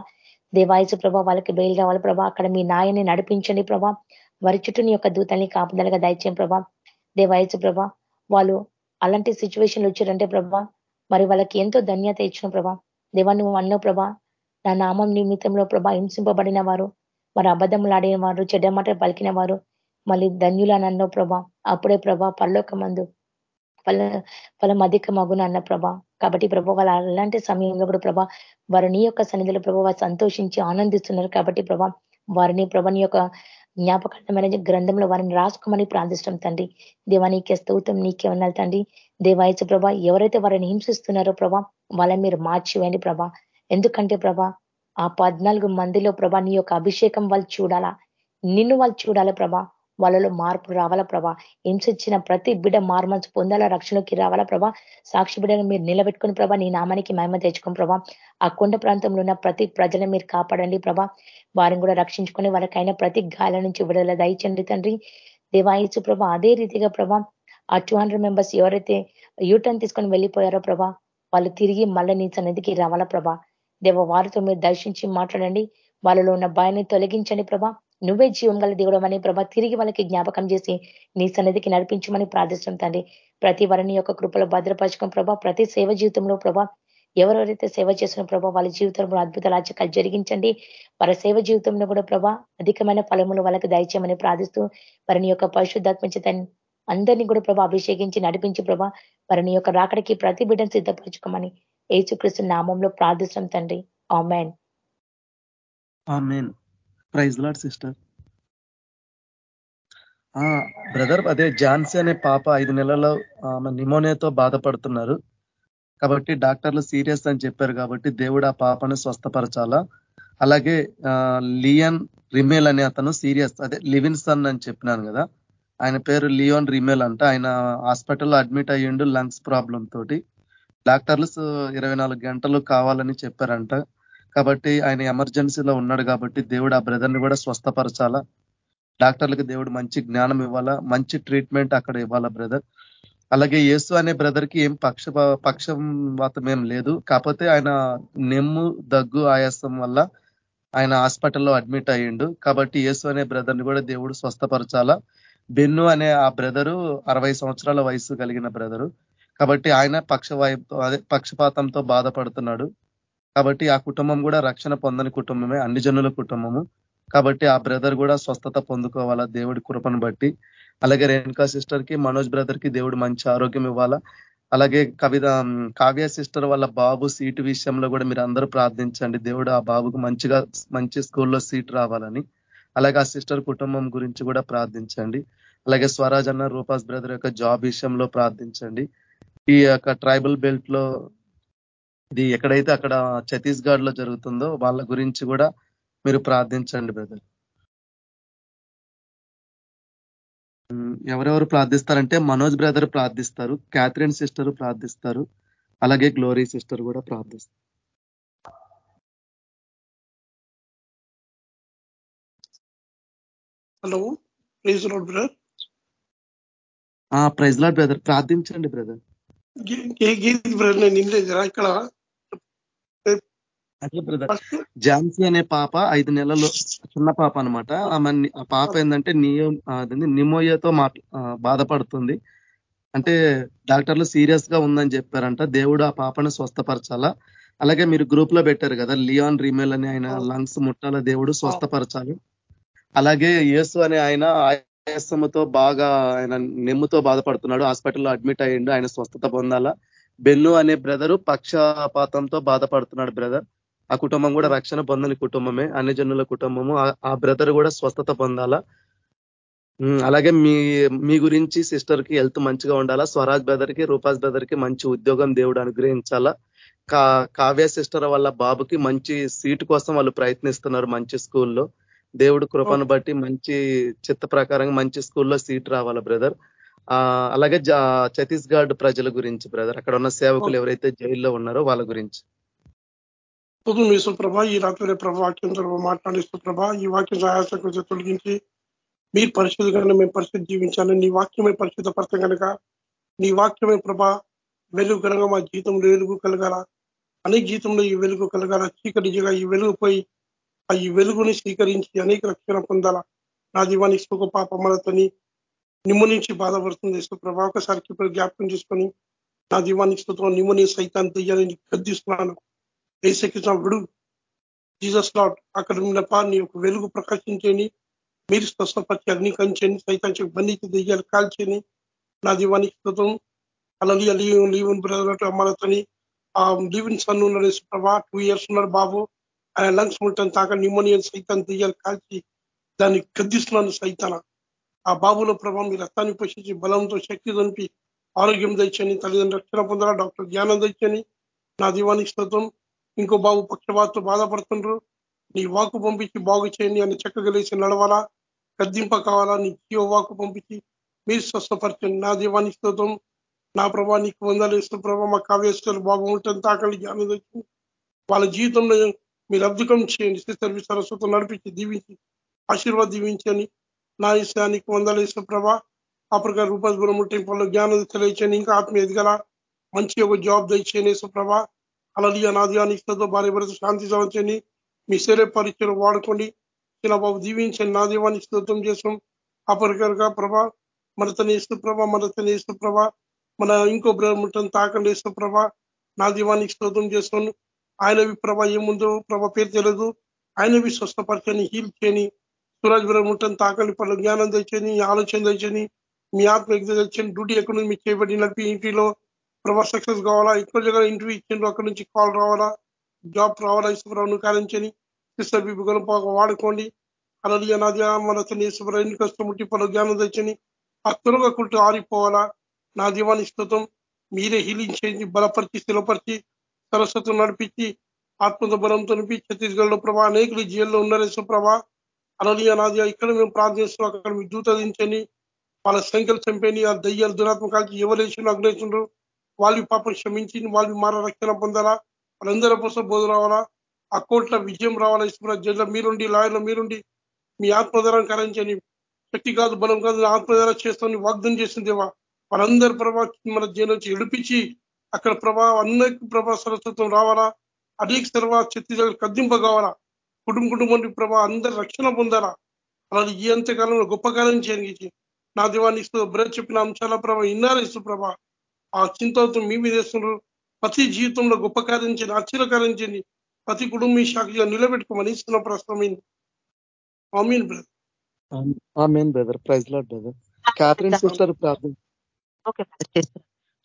దేవాయసు ప్రభా వాళ్ళకి బయలు రావాలి ప్రభా. అక్కడ మీ నాయని నడిపించండి ప్రభా. వారి చుట్టూ నీ యొక్క దూతల్ని కాపుదలగా దయచేయం ప్రభా. దేవాయసు ప్రభా వాళ్ళు అలాంటి సిచ్యువేషన్లు వచ్చారంటే ప్రభా మరి వాళ్ళకి ఎంతో ధన్యత ఇచ్చిన ప్రభా. దేవా నువ్వు అన్నో ప్రభా నా నామం నిమిత్తంలో ప్రభా హింసింపబడిన వారు మరి అబద్ధములు ఆడిన వారు చెడ్డ మాట పలికిన వారు మళ్ళీ ధన్యులని అన్నో ప్రభా. అప్పుడే ప్రభా పరలోకమందు ఫల ఫలం అధిక మగున అన్న ప్రభా. కాబట్టి ప్రభా వాళ్ళ అలాంటి సమయంలో కూడా ప్రభా వారు నీ యొక్క సన్నిధిలో ప్రభా సంతోషించి ఆనందిస్తున్నారు. కాబట్టి ప్రభ వారిని ప్రభా నీ యొక్క జ్ఞాపకమైన గ్రంథంలో వారిని రాసుకోమని ప్రార్థిస్తాం తండ్రి. దేవా నీకే స్తౌతం నీకే ఉన్నారు తండ్రి. దేవాయచ ప్రభా ఎవరైతే వారిని హింసిస్తున్నారో ప్రభా వాళ్ళని మీరు మార్చివేయండి ప్రభా. ఎందుకంటే ప్రభా ఆ పద్నాలుగు మందిలో ప్రభా నీ యొక్క అభిషేకం వాళ్ళు చూడాలా. నిన్ను వాళ్ళు చూడాలా ప్రభా. వాళ్ళలో మార్పు రావాలా ప్రభా? హింసించిన ప్రతి బిడ్డ మార్మల్స్ పొందాలా? రక్షణకి రావాలా ప్రభా? సాక్షి బిడ్డను మీరు నిలబెట్టుకుని ప్రభా నీ నామానికి మహిమ తెచ్చుకుని ప్రభా ఆ కొండ ప్రాంతంలో ఉన్న ప్రతి ప్రజలను మీరు కాపాడండి ప్రభా. వారిని కూడా రక్షించుకొని వాళ్ళకైనా ప్రతి గాల నుంచి విడుదల దయచండి తండ్రి. దేవాయచు ప్రభా అదే రీతిగా ప్రభా ఆ టూ మెంబర్స్ ఎవరైతే యూటర్న్ తీసుకొని వెళ్ళిపోయారో ప్రభా వాళ్ళు తిరిగి మళ్ళీ నీ సన్నిధికి రావాలా ప్రభా. దేవ వారితో మీరు దర్శించి మాట్లాడండి. వాళ్ళలో ఉన్న భయాన్ని తొలగించండి ప్రభా. నువ్వే జీవం గల దేవుడు అని ప్రభా తిరిగి వాళ్ళకి జ్ఞాపకం చేసి నీ సన్నిధికి నడిపించమని ప్రార్థిస్తాం తండ్రి. ప్రతి వారిని యొక్క కృపలో భద్రపరచుకుని ప్రభా ప్రతి సేవ జీవితంలో ప్రభా ఎవరెవరైతే సేవ చేసిన ప్రభా వాళ్ళ జీవితంలో అద్భుత రాజ్యకాలు జరిగించండి. వారి సేవ జీవితంలో కూడా ప్రభా అధికమైన ఫలములు వాళ్ళకి దయచేయమని ప్రార్థిస్తూ వారిని యొక్క పరిశుద్ధాత్మ అందరినీ కూడా ప్రభా అభిషేకించి నడిపించి ప్రభా వారిని యొక్క రాకడికి ప్రతి బిడ్డను సిద్ధపరచుకోమని ఏసుక్రీస్తు నామంలో ప్రార్థిస్తాం తండ్రి. Amen. Amen. Praise lord sister. Brother అదే ఝాన్సీ అనే పాప ఐదు నెలల్లో ఆమె నిమోనియాతో బాధపడుతున్నారు. కాబట్టి డాక్టర్లు సీరియస్ అని చెప్పారు కాబట్టి దేవుడు ఆ పాపను స్వస్థపరచాలా? అలాగే లియన్ రిమేల్ అనే అతను సీరియస్ అదే లివిన్సన్ అని చెప్పినాను కదా. ఆయన పేరు లియోన్ రిమేల్ అంట. ఆయన హాస్పిటల్లో అడ్మిట్ అయ్యిండు లంగ్స్ ప్రాబ్లం తోటి. డాక్టర్లు ఇరవై గంటలు కావాలని చెప్పారంట. కాబట్టి ఆయన ఎమర్జెన్సీలో ఉన్నాడు కాబట్టి దేవుడు ఆ బ్రదర్ని కూడా స్వస్థపరచాలా? డాక్టర్లకు దేవుడు మంచి జ్ఞానం ఇవ్వాలా? మంచి ట్రీట్మెంట్ అక్కడ ఇవ్వాలా బ్రదర్? అలాగే యేసు అనే బ్రదర్కి ఏం పక్ష పక్షవాతం ఏం లేదు. కాకపోతే ఆయన నెమ్ము దగ్గు ఆయాసం వల్ల ఆయన హాస్పిటల్లో అడ్మిట్ అయ్యిండు. కాబట్టి యేసు అనే బ్రదర్ని కూడా దేవుడు స్వస్థపరచాలా? బెన్ను అనే ఆ బ్రదరు అరవై సంవత్సరాల వయసు కలిగిన బ్రదరు. కాబట్టి ఆయన పక్షవాయు అదే పక్షపాతంతో బాధపడుతున్నాడు. కాబట్టి ఆ కుటుంబం కూడా రక్షణ పొందని కుటుంబమే అన్ని జనుల కుటుంబము. కాబట్టి ఆ బ్రదర్ కూడా స్వస్థత పొందుకోవాలా దేవుడి కృపను బట్టి. అలాగే రేణుకా సిస్టర్కి మనోజ్ బ్రదర్కి దేవుడు మంచి ఆరోగ్యం ఇవ్వాలా. అలాగే కవిత కావ్య సిస్టర్ వాళ్ళ బాబు సీటు విషయంలో కూడా మీరు అందరూ ప్రార్థించండి. దేవుడు ఆ బాబుకు మంచిగా మంచి స్కూల్లో సీట్ రావాలని. అలాగే ఆ సిస్టర్ కుటుంబం గురించి కూడా ప్రార్థించండి. అలాగే స్వరాజ్ అన్న రూపాస్ బ్రదర్ యొక్క జాబ్ విషయంలో ప్రార్థించండి. ఈ యొక్క ట్రైబల్ బెల్ట్లో ఇది ఎక్కడైతే అక్కడ ఛత్తీస్గఢ్లో జరుగుతుందో వాళ్ళ గురించి కూడా మీరు ప్రార్థించండి బ్రదర్. ఎవరెవరు ప్రార్థిస్తారంటే మనోజ్ బ్రదర్ ప్రార్థిస్తారు క్యాథరిన్ సిస్టర్ ప్రార్థిస్తారు అలాగే గ్లోరీ సిస్టర్ కూడా ప్రార్థిస్తారు. Hello praise lord brother. Praise lord brother ప్రార్థించండి బ్రదర్. ఇక్కడ అట్లా బ్రదర్ ఝాన్సీ అనే పాప ఐదు నెలలు చిన్న పాప అనమాట ఆమె ఆ పాప ఏంటంటే నియో నిమోయతో మా బాధపడుతుంది. అంటే డాక్టర్లు సీరియస్గా ఉందని చెప్పారంట. దేవుడు ఆ పాపను స్వస్థపరచాలా? అలాగే మీరు గ్రూప్లో పెట్టారు కదా లియాన్ రీమెల్ అని ఆయన లంగ్స్ ముట్టాల దేవుడు స్వస్థపరచాలి? అలాగే యేసు అనే ఆయన ఆయాసముతో బాగా ఆయన నెమ్ముతో బాధపడుతున్నాడు. హాస్పిటల్లో అడ్మిట్ అయ్యిండు. ఆయన స్వస్థత పొందాలా? బెన్ను అనే బ్రదరు పక్షపాతంతో బాధపడుతున్నాడు బ్రదర్. ఆ కుటుంబం కూడా రక్షణ పొందని కుటుంబమే. అన్ని జనుల కుటుంబము. ఆ బ్రదర్ కూడా స్వస్థత పొందాలా? అలాగే మీ మీ గురించి సిస్టర్కి హెల్త్ మంచిగా ఉండాలా? స్వరాజ్ బ్రదర్కి రూపాజ్ బ్రదర్కి మంచి ఉద్యోగం దేవుడు అనుగ్రహించాలా? కావ్య సిస్టర్ వాళ్ళ బాబుకి మంచి సీటు కోసం వాళ్ళు ప్రయత్నిస్తున్నారు మంచి స్కూల్లో. దేవుడు కృపను బట్టి మంచి చిత్త ప్రకారంగా మంచి స్కూల్లో సీట్ రావాలా బ్రదర్. అలాగే ఛత్తీస్గఢ్ ప్రజల గురించి బ్రదర్. అక్కడ ఉన్న సేవకులు ఎవరైతే జైల్లో ఉన్నారో వాళ్ళ గురించి. ప్రభా ఈ రాత్రి ప్రభా వాక్యం మాట్లాడిస్తూ ప్రభా ఈ వాక్యం సహాయసం కొంచెం తొలగించి మీరు పరిశుద్ధ కనుక మేము పరిశుద్ధి జీవించాలి నీ వాక్యమే పరిశుద్ధపరచం కనుక నీ వాక్యమే ప్రభా వెలుగు కనుక మా జీవితంలో వెలుగు కలగాల. అనేక జీవితంలో ఈ వెలుగు కలగాల. చీకటిగా ఈ వెలుగు పోయి ఆ ఈ వెలుగుని స్వీకరించి అనేక రక్షణ పొందాల? నా దీవానికి సుఖ పాప మనతని నిమ్ము నుంచి బాధపడుతుంది. ప్రభా ఒకసారి ఇప్పుడు జ్ఞాపకం చేసుకొని నా దీవానికి స్థుతం నిమ్ముని సైతాన్ని తెయ్యాలని గద్దిస్తున్నాను ఏసెక్కిన విడు. జీసస్ లాట్ అక్కడ ఉన్న పాన్ని ఒక వెలుగు ప్రకాశించని మీరు స్వస్థపరిచి అగ్ని కంచని సైతానికి బంధించి దెయ్యాలు కాల్చని నా దీవానికి స్థుతం అలలి లీవన్ లీవన్ బ్రదర్ అమ్మలతని ఆ లీవెన్ సన్ ఉన్నారు ప్రభా టూ ఇయర్స్ ఉన్నారు బాబు. ఆయన లంగ్స్ ముట్టని తాక న్యూమోనియన్ సైతం దెయ్యాలు కాల్చి దాన్ని గద్దిస్తున్నాను సైతాన. ఆ బాబుల ప్రభావం మీ రక్తాన్ని పోషించి బలంతో శక్తి దంపి ఆరోగ్యం తెచ్చని తల్లిదండ్రులు రక్షణ పొందాల డాక్టర్ జ్ఞానం తెచ్చని నా దీవానికి స్థుతం ఇంకో బాబు పక్షపాతతో బాధపడుతుండ్రు. నీ వాకు పంపించి బాగు చేయండి అని చెక్కగలేసి నడవాలా? గద్దింప కావాలా? నీ జీవ వాకు పంపించి మీరు స్వస్థపరచండి. నా దీవానికి స్థుతం నా ప్రభా నీకు వందలు వందలేస్తూ ప్రభా మా కావ్యేశ్వరు బాగుంటుంది తాకలి జ్ఞానం తెచ్చింది వాళ్ళ జీవితంలో మీరు అద్భుతం చేయండి. సిస్టర్ సరస్వతం నడిపించి దీవించి ఆశీర్వాద దీవించని నా ఇష్టానికి వందలేస్తూ ప్రభా ఆ ప్రకారం రూపాయలు టెంపుల్లో జ్ఞానం తెలియచని ఇంకా ఆత్మీయ ఎదగల మంచి ఒక జాబ్ దయచేయని ప్రభా. అలలియ నాదియానికి భార్య భర్త శాంతి సంవత్సరాన్ని మీ శరీర పరీక్షలు వాడుకోండి. ఇలా బాబు దీవించండి. నా దీవానికి స్తోత్రం చేసాం ఆ ప్రభా మనతని ఇస్తూ ప్రభా మనతని ఇస్తూ ప్రభా మన ఇంకో బ్రహ్మటం తాకండి ఇస్తూ ప్రభా. నా దీవానికి స్తోత్రం చేస్తాను ఆయనవి ప్రభ ఏముందో ప్రభ పేరు తెలియదు ఆయనవి స్వస్థపరచని హీల్ చేయని సురాజ్ ముట్టని తాకలి పనులు జ్ఞానం తెచ్చని ఆలోచన తెచ్చని మీ ఆత్మ తెచ్చని డ్యూటీ ఎక్కడి నుంచి మీకు చేయబడి నడిపి ఇంటిలో ప్రభా సక్సెస్ కావాలా? ఎక్కువ జగ ఇంటర్వ్యూ ఇచ్చిండ్రు అక్కడి నుంచి కాల్ రావాలా? జాబ్ రావాలా? ఇసుప్రభు కారించని సిస్టర్ బీబీ వాడుకోండి. అలలియ అనాది మన ఈశ్వర ఎన్ని కష్టం ముట్టి పలు జ్ఞానం తెచ్చని ఆ త్వరగా కుట్టు ఆరిపోవాలా? నా దీవాన్ని స్థుతం మీరే హీలింగ్ చేయండి బలపరిచి స్థిరపరిచి సరస్వతం నడిపించి ఆత్మత బలంతో నింపి ఛత్తీస్గఢ్లో ప్రభా అనేకులు జైల్లో ఉన్నారు సుప్రభా. అలాది అనాది ఇక్కడ మేము ప్రార్థిస్తున్నాం అక్కడ మీ దూత దించని వాళ్ళ సంఖ్యలు చంపేని ఆ దయ్యాలు దురాత్మకాలకి ఎవరేసిన అగ్నేశ్వరు వాళ్ళు పాపం క్షమించి వాళ్ళు మార రక్షణ పొందాలా? వాళ్ళందరి కోసం బోధ రావాలా? ఆ కోట్ల విజయం రావాలా? ఇస్తున్న జడ్ల మీరుండి లాయర్ల మీరుండి మీ ఆత్మధారం కరించని శక్తి కాదు బలం కాదు ఆత్మధార చేస్తామని వాగ్దం చేసిందేవా వాళ్ళందరి ప్రభా మన జైలు నుంచి విడిపించి అక్కడ ప్రభా అనేక ప్రభా సరస్వతం రావాలా? అనేక సర్వ ఛత్తీస్గఢ్ కద్దింప కావాలా కుటుంబ కుటుంబం ప్రభా అందరు రక్షణ పొందాలా? అలాగే ఈ అంత్యకాలంలో గొప్ప కాలం చేయడానికి నా దివాన్ని ఇస్తూ చెప్పిన అంశాల ప్రభా ఇన్నారా ఇస్తూ ప్రభా ఆ చింతతో మీ మీద వేస్తున్నారు. ప్రతి జీవితంలో గొప్ప కార్యించండి ఆశ్చర్యకారించండి ప్రతి కుటుంబ శాఖగా నిలబెట్టుకోమని ఇస్తున్న ప్రస్తుతం. Amen. Brother. Brother. Praise lord brother. Catherine sister ప్రార్థన ఓకే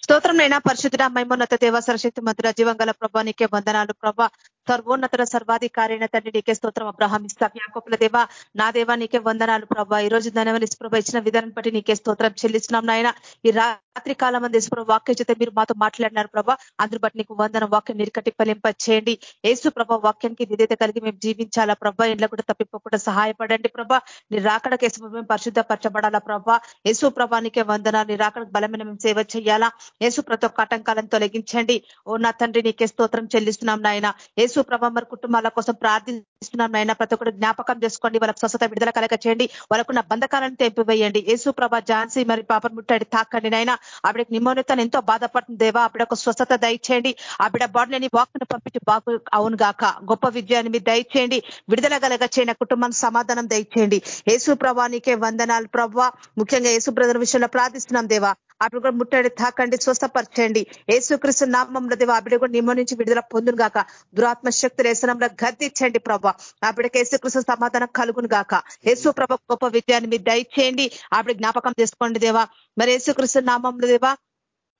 స్తోత్రం నైనా పరిశుద్ధ మైమోన్నత దేవ సరశక్తి మధుర జీవంగల ప్రభా నీకే వందనాలు ప్రభా. సర్వోన్నత సర్వాధికారైన తండ్రి నీకే స్తోత్రం. అబ్రహాం ఇస్తా యాకోపుల దేవ నా దేవా నీకే వందనాలు ప్రభా. ఈ రోజు ధనవని ఇసుప్రభ ఇచ్చిన విధానం బట్టి నీకే స్తోత్రం చెల్లిస్తున్నాం నాయన. ఈ రాత్రి కాలం అంది ఇసుప్రభ వాక్య చేత మీరు మాతో మాట్లాడినారు ప్రభా. అందరు బట్టి నీకు వందన వాక్యం మీరు కట్టి ఫలింప చేయండి ఏసు ప్రభా వాక్యానికి విధేత కలిగి మేము జీవించాలా ప్రభా? ఇంట్లో కూడా తప్పిపోకుండా సహాయపడండి ప్రభా. నీ రాకడ కేసు మేము పరిశుద్ధపరచబడాలా ప్రభా? యేసు ప్రభానికే వందనాలు. నీ రాకడ బలమైన మేము సేవ చేయాలా? యేసు ప్రతి ఒక్క ఆటంకాలను తొలగించండి. ఓ నా తండ్రి నీకే స్తోత్రం చెల్లిస్తున్నాం నాయన. యేసు ప్రభ మరి కుటుంబాల కోసం ప్రార్థిస్తున్నాం నాయన. ప్రతి ఒక్కరు జ్ఞాపకం చేసుకోండి. వాళ్ళకి స్వస్థత విడుదల కలగ చేయండి వాళ్ళకున్న బంధకాలను తెంపివేయండి. యేసు ప్రభ ఝాన్సీ మరి పాపను ముట్టాడి తాకండి నాయన. ఆవిడకి నిమోనితను ఎంతో బాధపడుతుంది దేవా. ఆవిడ ఒక స్వస్థత దయచేయండి. ఆవిడ బాడీని వాక్ను పంపించి బాగు అవును గాక. గొప్ప విజయాన్ని మీరు దయచేయండి. విడుదల కలగ చేయండి కుటుంబానికి సమాధానం దయచేయండి. యేసు ప్రభానికే వందనాలు. ప్రభావ ముఖ్యంగా యేసు బ్రదర్ విషయంలో ప్రార్థిస్తున్నాం దేవా. అప్పుడు కూడా ముట్టడి తాకండి స్వస్థపరచండి. ఏసుక్రీస్తు నామంలో దేవ ఆవిడ కూడా నిమ్మ నుంచి విడుదల పొందును గాక. దురాత్మ శక్తులు ఏసనంలో గద్దించండి ప్రభా. ఆవిడకి ఏసుకృష్ణ సమాధానం కలుగును గాక. యేసు ప్రభ గొప్ప విజయాన్ని మీరు దయచేయండి. ఆవిడ జ్ఞాపకం చేసుకోండి దేవా. మరి ఏసుకృష్ణ నామంలో దేవా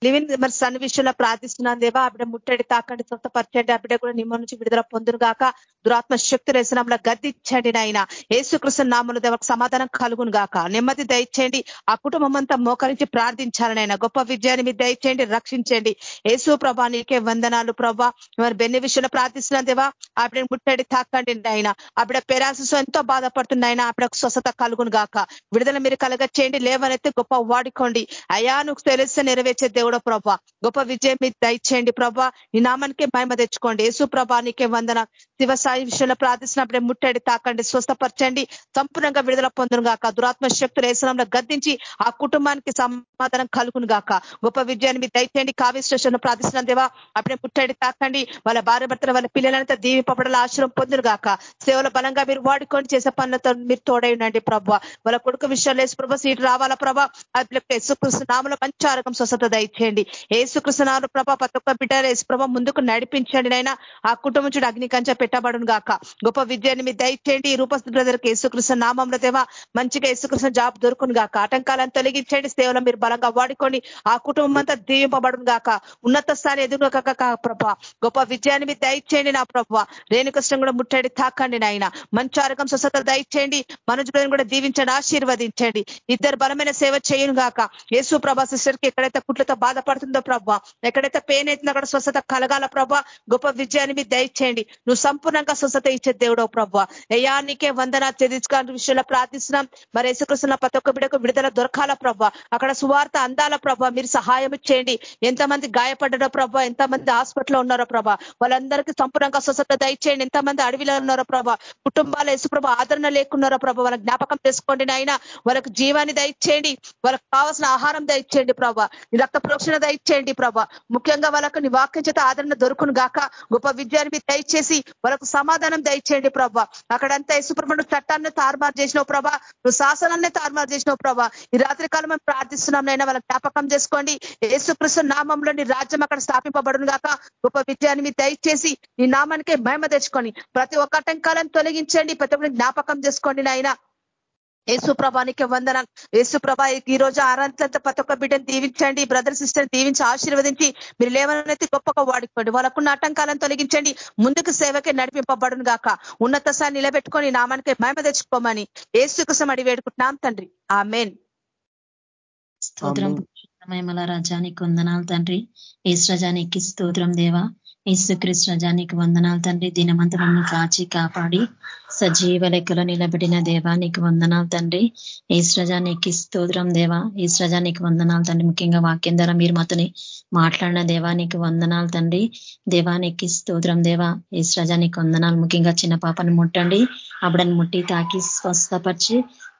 లివిన్ మరి సన్ విషయంలో ప్రార్థిస్తున్నాను దేవా ఆవిడ ముట్టడి తాకండి స్వస్థపరచండి. ఆవిడ కూడా నిమ్మ నుంచి విడుదల పొందును గాక. దురాత్మ శక్తి రేసనంలో గద్దించండి నాయన. ఏసుకృష్ణ నామలు దేవకు సమాధానం కలుగును గాక. నెమ్మది దయచేయండి. ఆ కుటుంబం అంతా మోకరించి ప్రార్థించాలనైనా గొప్ప విజయాన్ని మీరు దయచేయండి రక్షించండి. ఏసు ప్రభా నీకే వందనాలు ప్రభా. మరి బెన్ని విషయంలో ప్రార్థిస్తున్నాను దేవా ఆవిడ ముట్టడి తాకండి ఆయన ఆవిడ పెరాసిస్ ఎంతో బాధపడుతున్నాయన ఆవిడకు స్వస్థత కలుగును గాక. విడుదల మీరు కలగచ్చేయండి లేవనైతే గొప్ప వాడుకోండి. అయా నువ్వు తెలిస్తే నెరవేర్చే దేవుడు దేవుడో ప్రభా. గొప్ప విజయం మీరు దయచేయండి ప్రభా. నీ నామానికే మహిమ తెచ్చుకోండి. యేసు ప్రభా నీకే వందన. శివసాయి విషయంలో ప్రార్థిస్తున్నప్పుడే ముట్టడి తాకండి స్వస్థపరచండి. సంపూర్ణంగా విడుదల పొందును గాక. దురాత్మ శక్తులు ఏసనంలో గద్దించి ఆ కుటుంబానికి సమాధానం కలుగును గాక. గొప్ప విజయాన్ని మీరు దయచేయండి. కావ్య స్టేషన్ ప్రార్థిస్తున్న దేవా. అప్పుడే ముట్టడి తాకండి. వాళ్ళ భార్య భర్తలు వాళ్ళ పిల్లలంతా దీవింపబడాల ఆశ్రయం పొందును గాక. సేవల బలంగా మీరు వాడుకొని చేసే పనులతో మీరు తోడైనండి ప్రభావ వాళ్ళ కొడుకు విషయాలు వేసి ప్రభా సీటు రావాలా ప్రభా. అది యేసుకృష్ణ నామలో మంచి ఆరోగ్యం స్వస్థత దయచేయండి. ఏసుకృష్ణ నామ ప్రభా ప్రతి ఒక్క బిడ్డ యేసు ప్రభా ముందుకు నడిపించండి నైనా ఆ కుటుంబం చూడు అగ్ని కంచె పెట్టబడును గాక. గొప్ప విజయాన్ని మీరు దయచేయండి. రూపస్థ బ్రదర్కి యేసుకృష్ణ నామంలో దేవా మంచిగా యేసుకృష్ణ జాబ్ దొరుకును గాక. ఆటంకాలను తొలగించండి. సేవలో మీరు బలంగా వాడుకొని ఆ కుటుంబం అంతా దీవింపబడును గాక. ఉన్నత స్థాయి ఎదురుగాక ప్రభా. గొప్ప విజయాన్ని మీరు దయచేయండి నా ప్రభా. రేణు కష్టం కూడా ముట్టడి తాకండి నాయన. మంచి ఆరోగ్యం స్వస్థత దయచేయండి. మనుజులను కూడా దీవించండి ఆశీర్వదించండి. ఇద్దరు బలమైన సేవ చేయను గాక. యేసు ప్రభా సిస్టర్కి ఎక్కడైతే కుట్లతో బాధపడుతుందో ప్రభా. ఎక్కడైతే పెయిన్ అవుతుందో అక్కడ స్వస్థత కలగాల ప్రభా. గొప్ప విజయాన్ని మీరు దయచేయండి. నువ్వు సంపూర్ణంగా స్వస్థత ఇచ్చే దేవుడో ప్రభా. అయ్యానికే వందన తెదించుకోవాలని విషయంలో ప్రార్థిస్తున్నాం. మరి యేసుకృష్ణ ప్రతి ఒక్క బిడకు విడుదల దొరకాల ప్రభా. అక్కడ సువార్త అందాల ప్రభా. మీరు సహాయం చేయండి. ఎంతమంది గాయపడ్డారో ప్రభా. ఎంతమంది హాస్పిటల్లో ఉన్నారో ప్రభా. వాళ్ళందరికీ సంపూర్ణంగా స్వస్థత దయచేయండి. ఎంతమంది అడవిలో ఉన్నారో ప్రభా. కుటుంబాలు యేసుప్రభ ఆదరణ లేకున్నారో ప్రభా. వాళ్ళ జ్ఞాపకం చేసుకోండి నాయన. వాళ్ళకు జీవాన్ని దయచేయండి. వాళ్ళకి కావాల్సిన ఆహారం దయచేయండి ప్రభా. రక్త రక్షణ దయచేయండి ప్రభా. ముఖ్యంగా వాళ్ళకు నీ వాక్యం చేత ఆదరణ దొరుకును గాక. గొప్ప విద్యాన్ని మీరు దయచేసి వాళ్ళకు సమాధానం దయచేయండి ప్రభా. అక్కడంతా యేసుప్రభను చట్టాన్ని తారుమారు చేసినావు ప్రభా. నువ్వు శాసనాన్ని తారుమారు చేసినావు ప్రభా. ఈ రాత్రి కాలం మేము ప్రార్థిస్తున్నాం నైనా వాళ్ళ జ్ఞాపకం చేసుకోండి. యేసుకృష్ణ నామంలో నీ రాజ్యం అక్కడ స్థాపింపబడును గాక. గొప్ప విజయాన్ని మీరు దయచేసి నీ నామానికే మహిమ తెచ్చుకొని ప్రతి ఒక్క ఆటంకాలను తొలగించండి. ప్రతి ఒక్కరిని జ్ఞాపకం చేసుకోండి నాయన. యేసు ప్రభానికి వందనాలు. యేసు ప్రభా ఈ రోజు ఆరాధన ప్రతి ఒక్క బిడ్డను దీవించండి బ్రదర్ సిస్టర్ దీవించి ఆశీర్వదించి మీరు లేవనైతే గొప్పగా వాడుకోండి. వాళ్ళకున్న ఆటంకాలను తొలగించండి ముందుకు సేవకే నడిపింపబడును గాక. ఉన్నత స్థాయి నిలబెట్టుకొని నామానికి మహిమ తెచ్చుకోమని ఏసు కోసం అడి వేడుకుంటున్నాం తండ్రి. ఆ మెయిన్ స్తోత్రం మహిమల రజానికి వందనాలు తండ్రి. ఏసు రజానికి స్తోత్రం దేవా. యేసుక్రీస్తు రజానికి వందనాలు తండ్రి. దినమంతా మమ్మల్ని కాచి కాపాడి సజీవ లెక్కలో నిలబడిన దేవా నీకు వందనాలు తండ్రి. ఏసు రజానికి స్తోత్రం దేవా. ఏసు నీకు వందనాలు తండ్రి. ముఖ్యంగా వాక్యం ద్వారా మీరు మాతోని మాట్లాడిన దేవానికి వందనాలు తండ్రి. దేవానికి స్తోత్రం దేవా. ఏసు రజానికి వందనాలు. ముఖ్యంగా చిన్న పాపను ముట్టండి. అప్పుడని ముట్టి తాకి స్వస్థపరిచి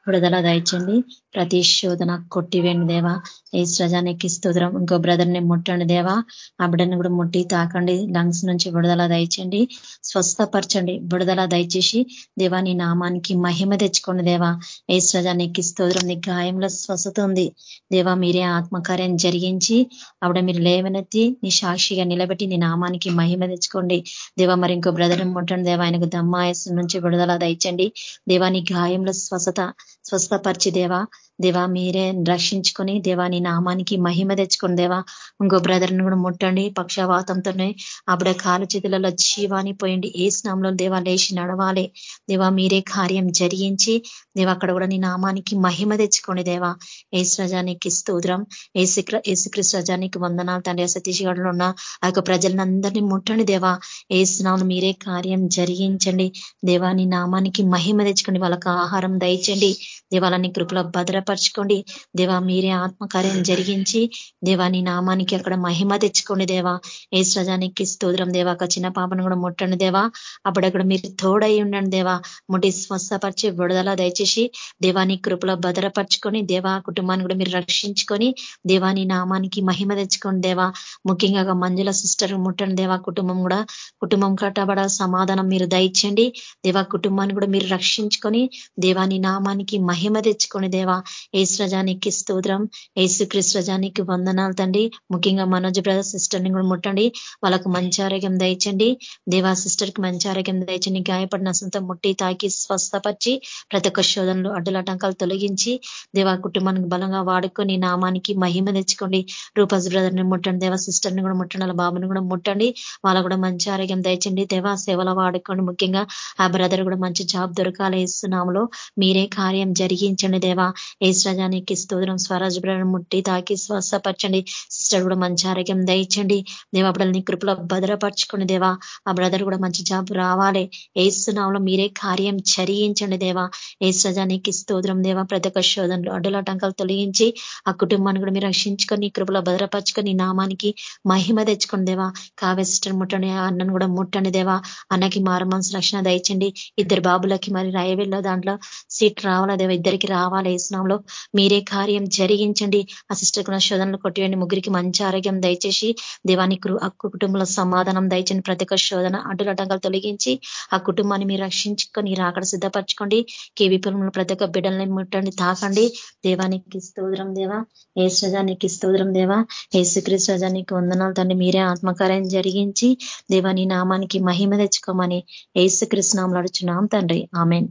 విడుదల దయచండి ప్రతి శోధన కొట్టివేండి దేవా. ఏ స్రజానికి స్తోత్రం. ఇంకో బ్రదర్ని ముట్టండి దేవా. ఆ బిడ్డని కూడా ముట్టి తాకండి. లంగ్స్ నుంచి విడుదల దయచండి. స్వస్థపరచండి. విడుదల దయచేసి దేవా నీ నామానికి మహిమ తెచ్చుకోండి దేవా. ఏ స్రజానికి స్తోత్రం. నీ గాయంలో స్వస్థత ఉంది. దేవా మీరే ఆత్మకార్యం జరిగించి ఆవిడ మీరు లేవనెత్తి నీ సాక్షిగా నిలబెట్టి నీ నామానికి మహిమ తెచ్చుకోండి. దేవా మరి ఇంకో బ్రదర్ని ముట్టండి దేవా. ఆయనకు దమ్మాయస్సు నుంచి విడుదల దయచండి. దేవా నీ గాయంలో స్వస్థత. స్వస్థపరిచి దేవా దేవా మీరే రక్షించుకొని దేవా నీ నామానికి మహిమ తెచ్చుకోండి దేవా ఇంకో బ్రదర్ని కూడా ముట్టండి పక్షవాతంతోనే అప్పుడే కాలు చేతులలో జీవాని పోయండి. ఏ స్నామంలో దేవా లేచి నడవాలి. దేవా మీరే కార్యం జరిగించి దేవా అక్కడ కూడా నీ నామానికి మహిమ తెచ్చుకోండి దేవా. ఏ రజానికి స్తోత్రం. ఏసుక్ర ఏసుక్రీస్తు రజానికి వందనాలు తండ్రి సతీష్గఢ్లో ఉన్న ఆ యొక్క ప్రజలందరినీ ముట్టండి దేవా. ఏసునామలు మీరే కార్యం జరిగించండి. దేవా నీ నామానికి మహిమ తెచ్చుకోండి. వాళ్ళకి ఆహారం దయచండి దేవాలని కృపలో భద్రపరచుకోండి. దేవా మీరే ఆత్మకార్యం జరిగించి దేవా నీ నామానికి అక్కడ మహిమ తెచ్చుకోండి దేవా. ఏ స్రజానికి స్తోత్రం దేవా. ఒక చిన్న పాపను కూడా ముట్టండి దేవా. అప్పుడక్కడ మీరు తోడై ఉండండి దేవా. ముట్టి స్వస్థపరిచి విడుదల దయచేసి దేవాని కృపలో భద్రపరచుకొని దేవా కుటుంబాన్ని కూడా మీరు రక్షించుకొని దేవాని నామానికి మహిమ తెచ్చుకోండి దేవా. ముఖ్యంగా మంజుల సిస్టర్ ముట్టండి దేవా. కుటుంబం కూడా కుటుంబం కట్టబడ సమాధానం మీరు దయచండి దేవా కుటుంబాన్ని కూడా మీరు రక్షించుకొని దేవాని నామానికి మహిమ తెచ్చుకొని దేవా ఏసు రజానికి స్తోత్రం. ఏసు రజానికి వందనాలు తండి ముఖ్యంగా మనోజ్ బ్రదర్ సిస్టర్ని కూడా ముట్టండి. వాళ్ళకు మంచి ఆరోగ్యం దయచండి. దేవా సిస్టర్కి మంచి ఆరోగ్యం దయచండి. గాయపడిన సొంత ముట్టి తాకి స్వస్థపరిచి ప్రతి ఒక్క శోధనలు అడ్డులాటంకాలు తొలగించి దేవా కుటుంబానికి బలంగా వాడుకొని నామానికి మహిమ తెచ్చుకోండి. రూపస్ బ్రదర్ని ముట్టండి. దేవా సిస్టర్ని కూడా ముట్టండి. వాళ్ళ బాబుని కూడా ముట్టండి. వాళ్ళకు కూడా మంచి ఆరోగ్యం దయచండి. దేవా సేవలో వాడుకోండి. ముఖ్యంగా ఆ బ్రదర్ కూడా మంచి జాబ్ దొరకాలి ఇస్తున్నాములో మీరే కార్యం జరిగించండి దేవా. ఏసరాజానికి స్తోత్రం స్వరాజ్ బ్రదర్ ముట్టి తాకి స్వస్థపరచండి. సిస్టర్ కూడా మంచి ఆరోగ్యం దయచండి దేవా బిడ్డల్ని కృపలో భద్రపరచుకోండి దేవా. ఆ బ్రదర్ కూడా మంచి జాబ్ రావాలి. ఏసునాంలో మీరే కార్యం చరించండి దేవా. ఏసరాజానికి స్తోత్రం దేవా. ప్రతి ఒక్క శోధనలు అడ్డులాటంకాలు తొలగించి ఆ కుటుంబాన్ని కూడా మీరు రక్షించుకొని కృపలో భద్రపరచుకొని నామానికి మహిమ తెచ్చుకోండి దేవా. కావ్య సిస్టర్ ముట్టండి అన్నను కూడా ముట్టండి దేవా. అన్నకి మారు మనసు రక్షణ దయచండి ఇద్దరు బాబులకి మరి రాయవెల్లో దాంట్లో సీట్ రావాలా దేవ ఇద్దరికి రావాలి. ఏసునాంలో మీరే కార్యం జరిగించండి. ఆ సిస్టర్ కూడా శోధనలు కొట్టియండి ముగ్గురికి మంచి ఆరోగ్యం దయచేసి దేవానికి కుటుంబంలో సమాధానం దయచండి ప్రతి ఒక్క శోధన అడ్డులటంకాలు తొలగించి ఆ కుటుంబాన్ని మీరు రక్షించుకొని రాకడ సిద్ధపరచుకోండి. కేవీపీలో ప్రతి ఒక్క బిడ్డల్ని ముట్టండి తాకండి. దేవానికి స్తోత్రం దేవా. ఏ సజానికి స్తోత్రం దేవా. ఏసుక్రీస్తు రజానికి వందనాలు తండ్రి. మీరే ఆత్మకార్యం జరిగించి దేవాని నామానికి మహిమ తెచ్చుకోమని ఏసుకృష్ణం నడుచున్నాం తండ్రి. ఆమెన్.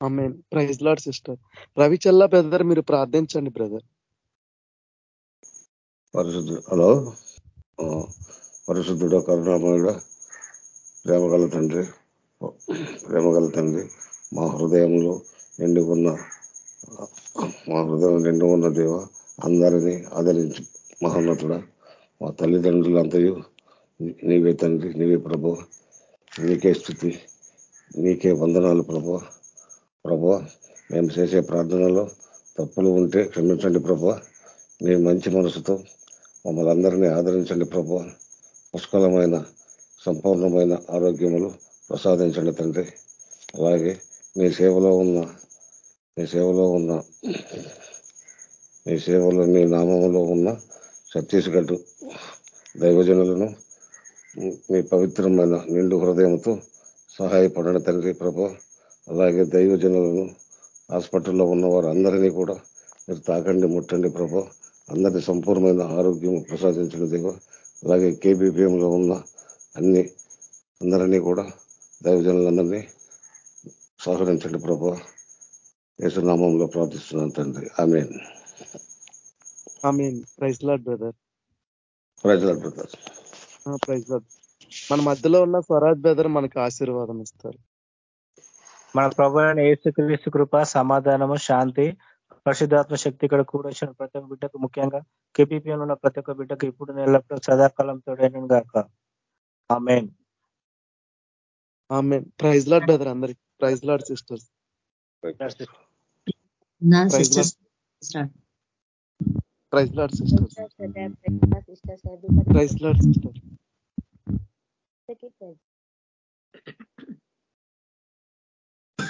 ఆమె praise lord sister Ravichalla brother మీరు ప్రార్థించండి బ్రదర్ పరిశుద్ధు హలో. పరిశుద్ధుడు కరుణామయుడ ప్రేమగల తండ్రి ప్రేమగల తండ్రి మా హృదయంలో నిండి ఉన్న మా హృదయం నిండి ఉన్న దేవ అందరినీ ఆదరించి మహోన్నతుడ. మా తల్లిదండ్రులంతయు నీవే తండ్రి నీవే ప్రభు. నీకే స్థుతి నీకే వందనాలు ప్రభు. ప్రభు మేము చేసే ప్రార్థనలో తప్పులు ఉంటే క్షమించండి ప్రభు. మీ మంచి మనసుతో మమ్మల్ని అందరినీ ఆదరించండి ప్రభు. పుష్కలమైన సంపూర్ణమైన ఆరోగ్యములు ప్రసాదించండి తండ్రి. అలాగే మీ సేవలో ఉన్న మీ సేవలో ఉన్న మీ సేవలో మీ నామంలో ఉన్న ఛత్తీస్గఢ్ దైవజనులను మీ పవిత్రమైన నిండు హృదయంతో సహాయపడండి తండ్రి ప్రభు. అలాగే దైవజనులను హాస్పిటల్లో ఉన్న వారందరినీ కూడా మీరు తాకండి ముట్టండి ప్రభు. అందరినీ సంపూర్ణమైన ఆరోగ్యం ప్రసాదించిన దేవ. అలాగే కేబీపీఎంలో ఉన్న అన్ని అందరినీ కూడా దైవజనులందరినీ సహకరించండి ప్రభు. యేసునామంలో ప్రార్థిస్తున్నాను తండ్రి. Praise lord brother. Praise lord brother. Praise lord. మన మధ్యలో ఉన్న స్వరాజ్ బ్రదర్ మనకు ఆశీర్వాదం ఇస్తారు. మన ప్రభు ఏసుక్రీస్తు కృప సమాధానము శాంతి పరిశుద్ధాత్మ శక్తి ఇక్కడ కూడా వచ్చిన ప్రతి ఒక్క బిడ్డకు ముఖ్యంగా కేపీపీఎం ఉన్న ప్రతి ఒక్క బిడ్డకు ఇప్పుడు నెలప్పుడు సదాకాలం తోడైన గాక. ఆమెన్. ఆమె ప్రైజ్ లాడ్ బ్రదర్ అందరికి. Praise lord sisters. Praise lord. Sisters praise lord sister.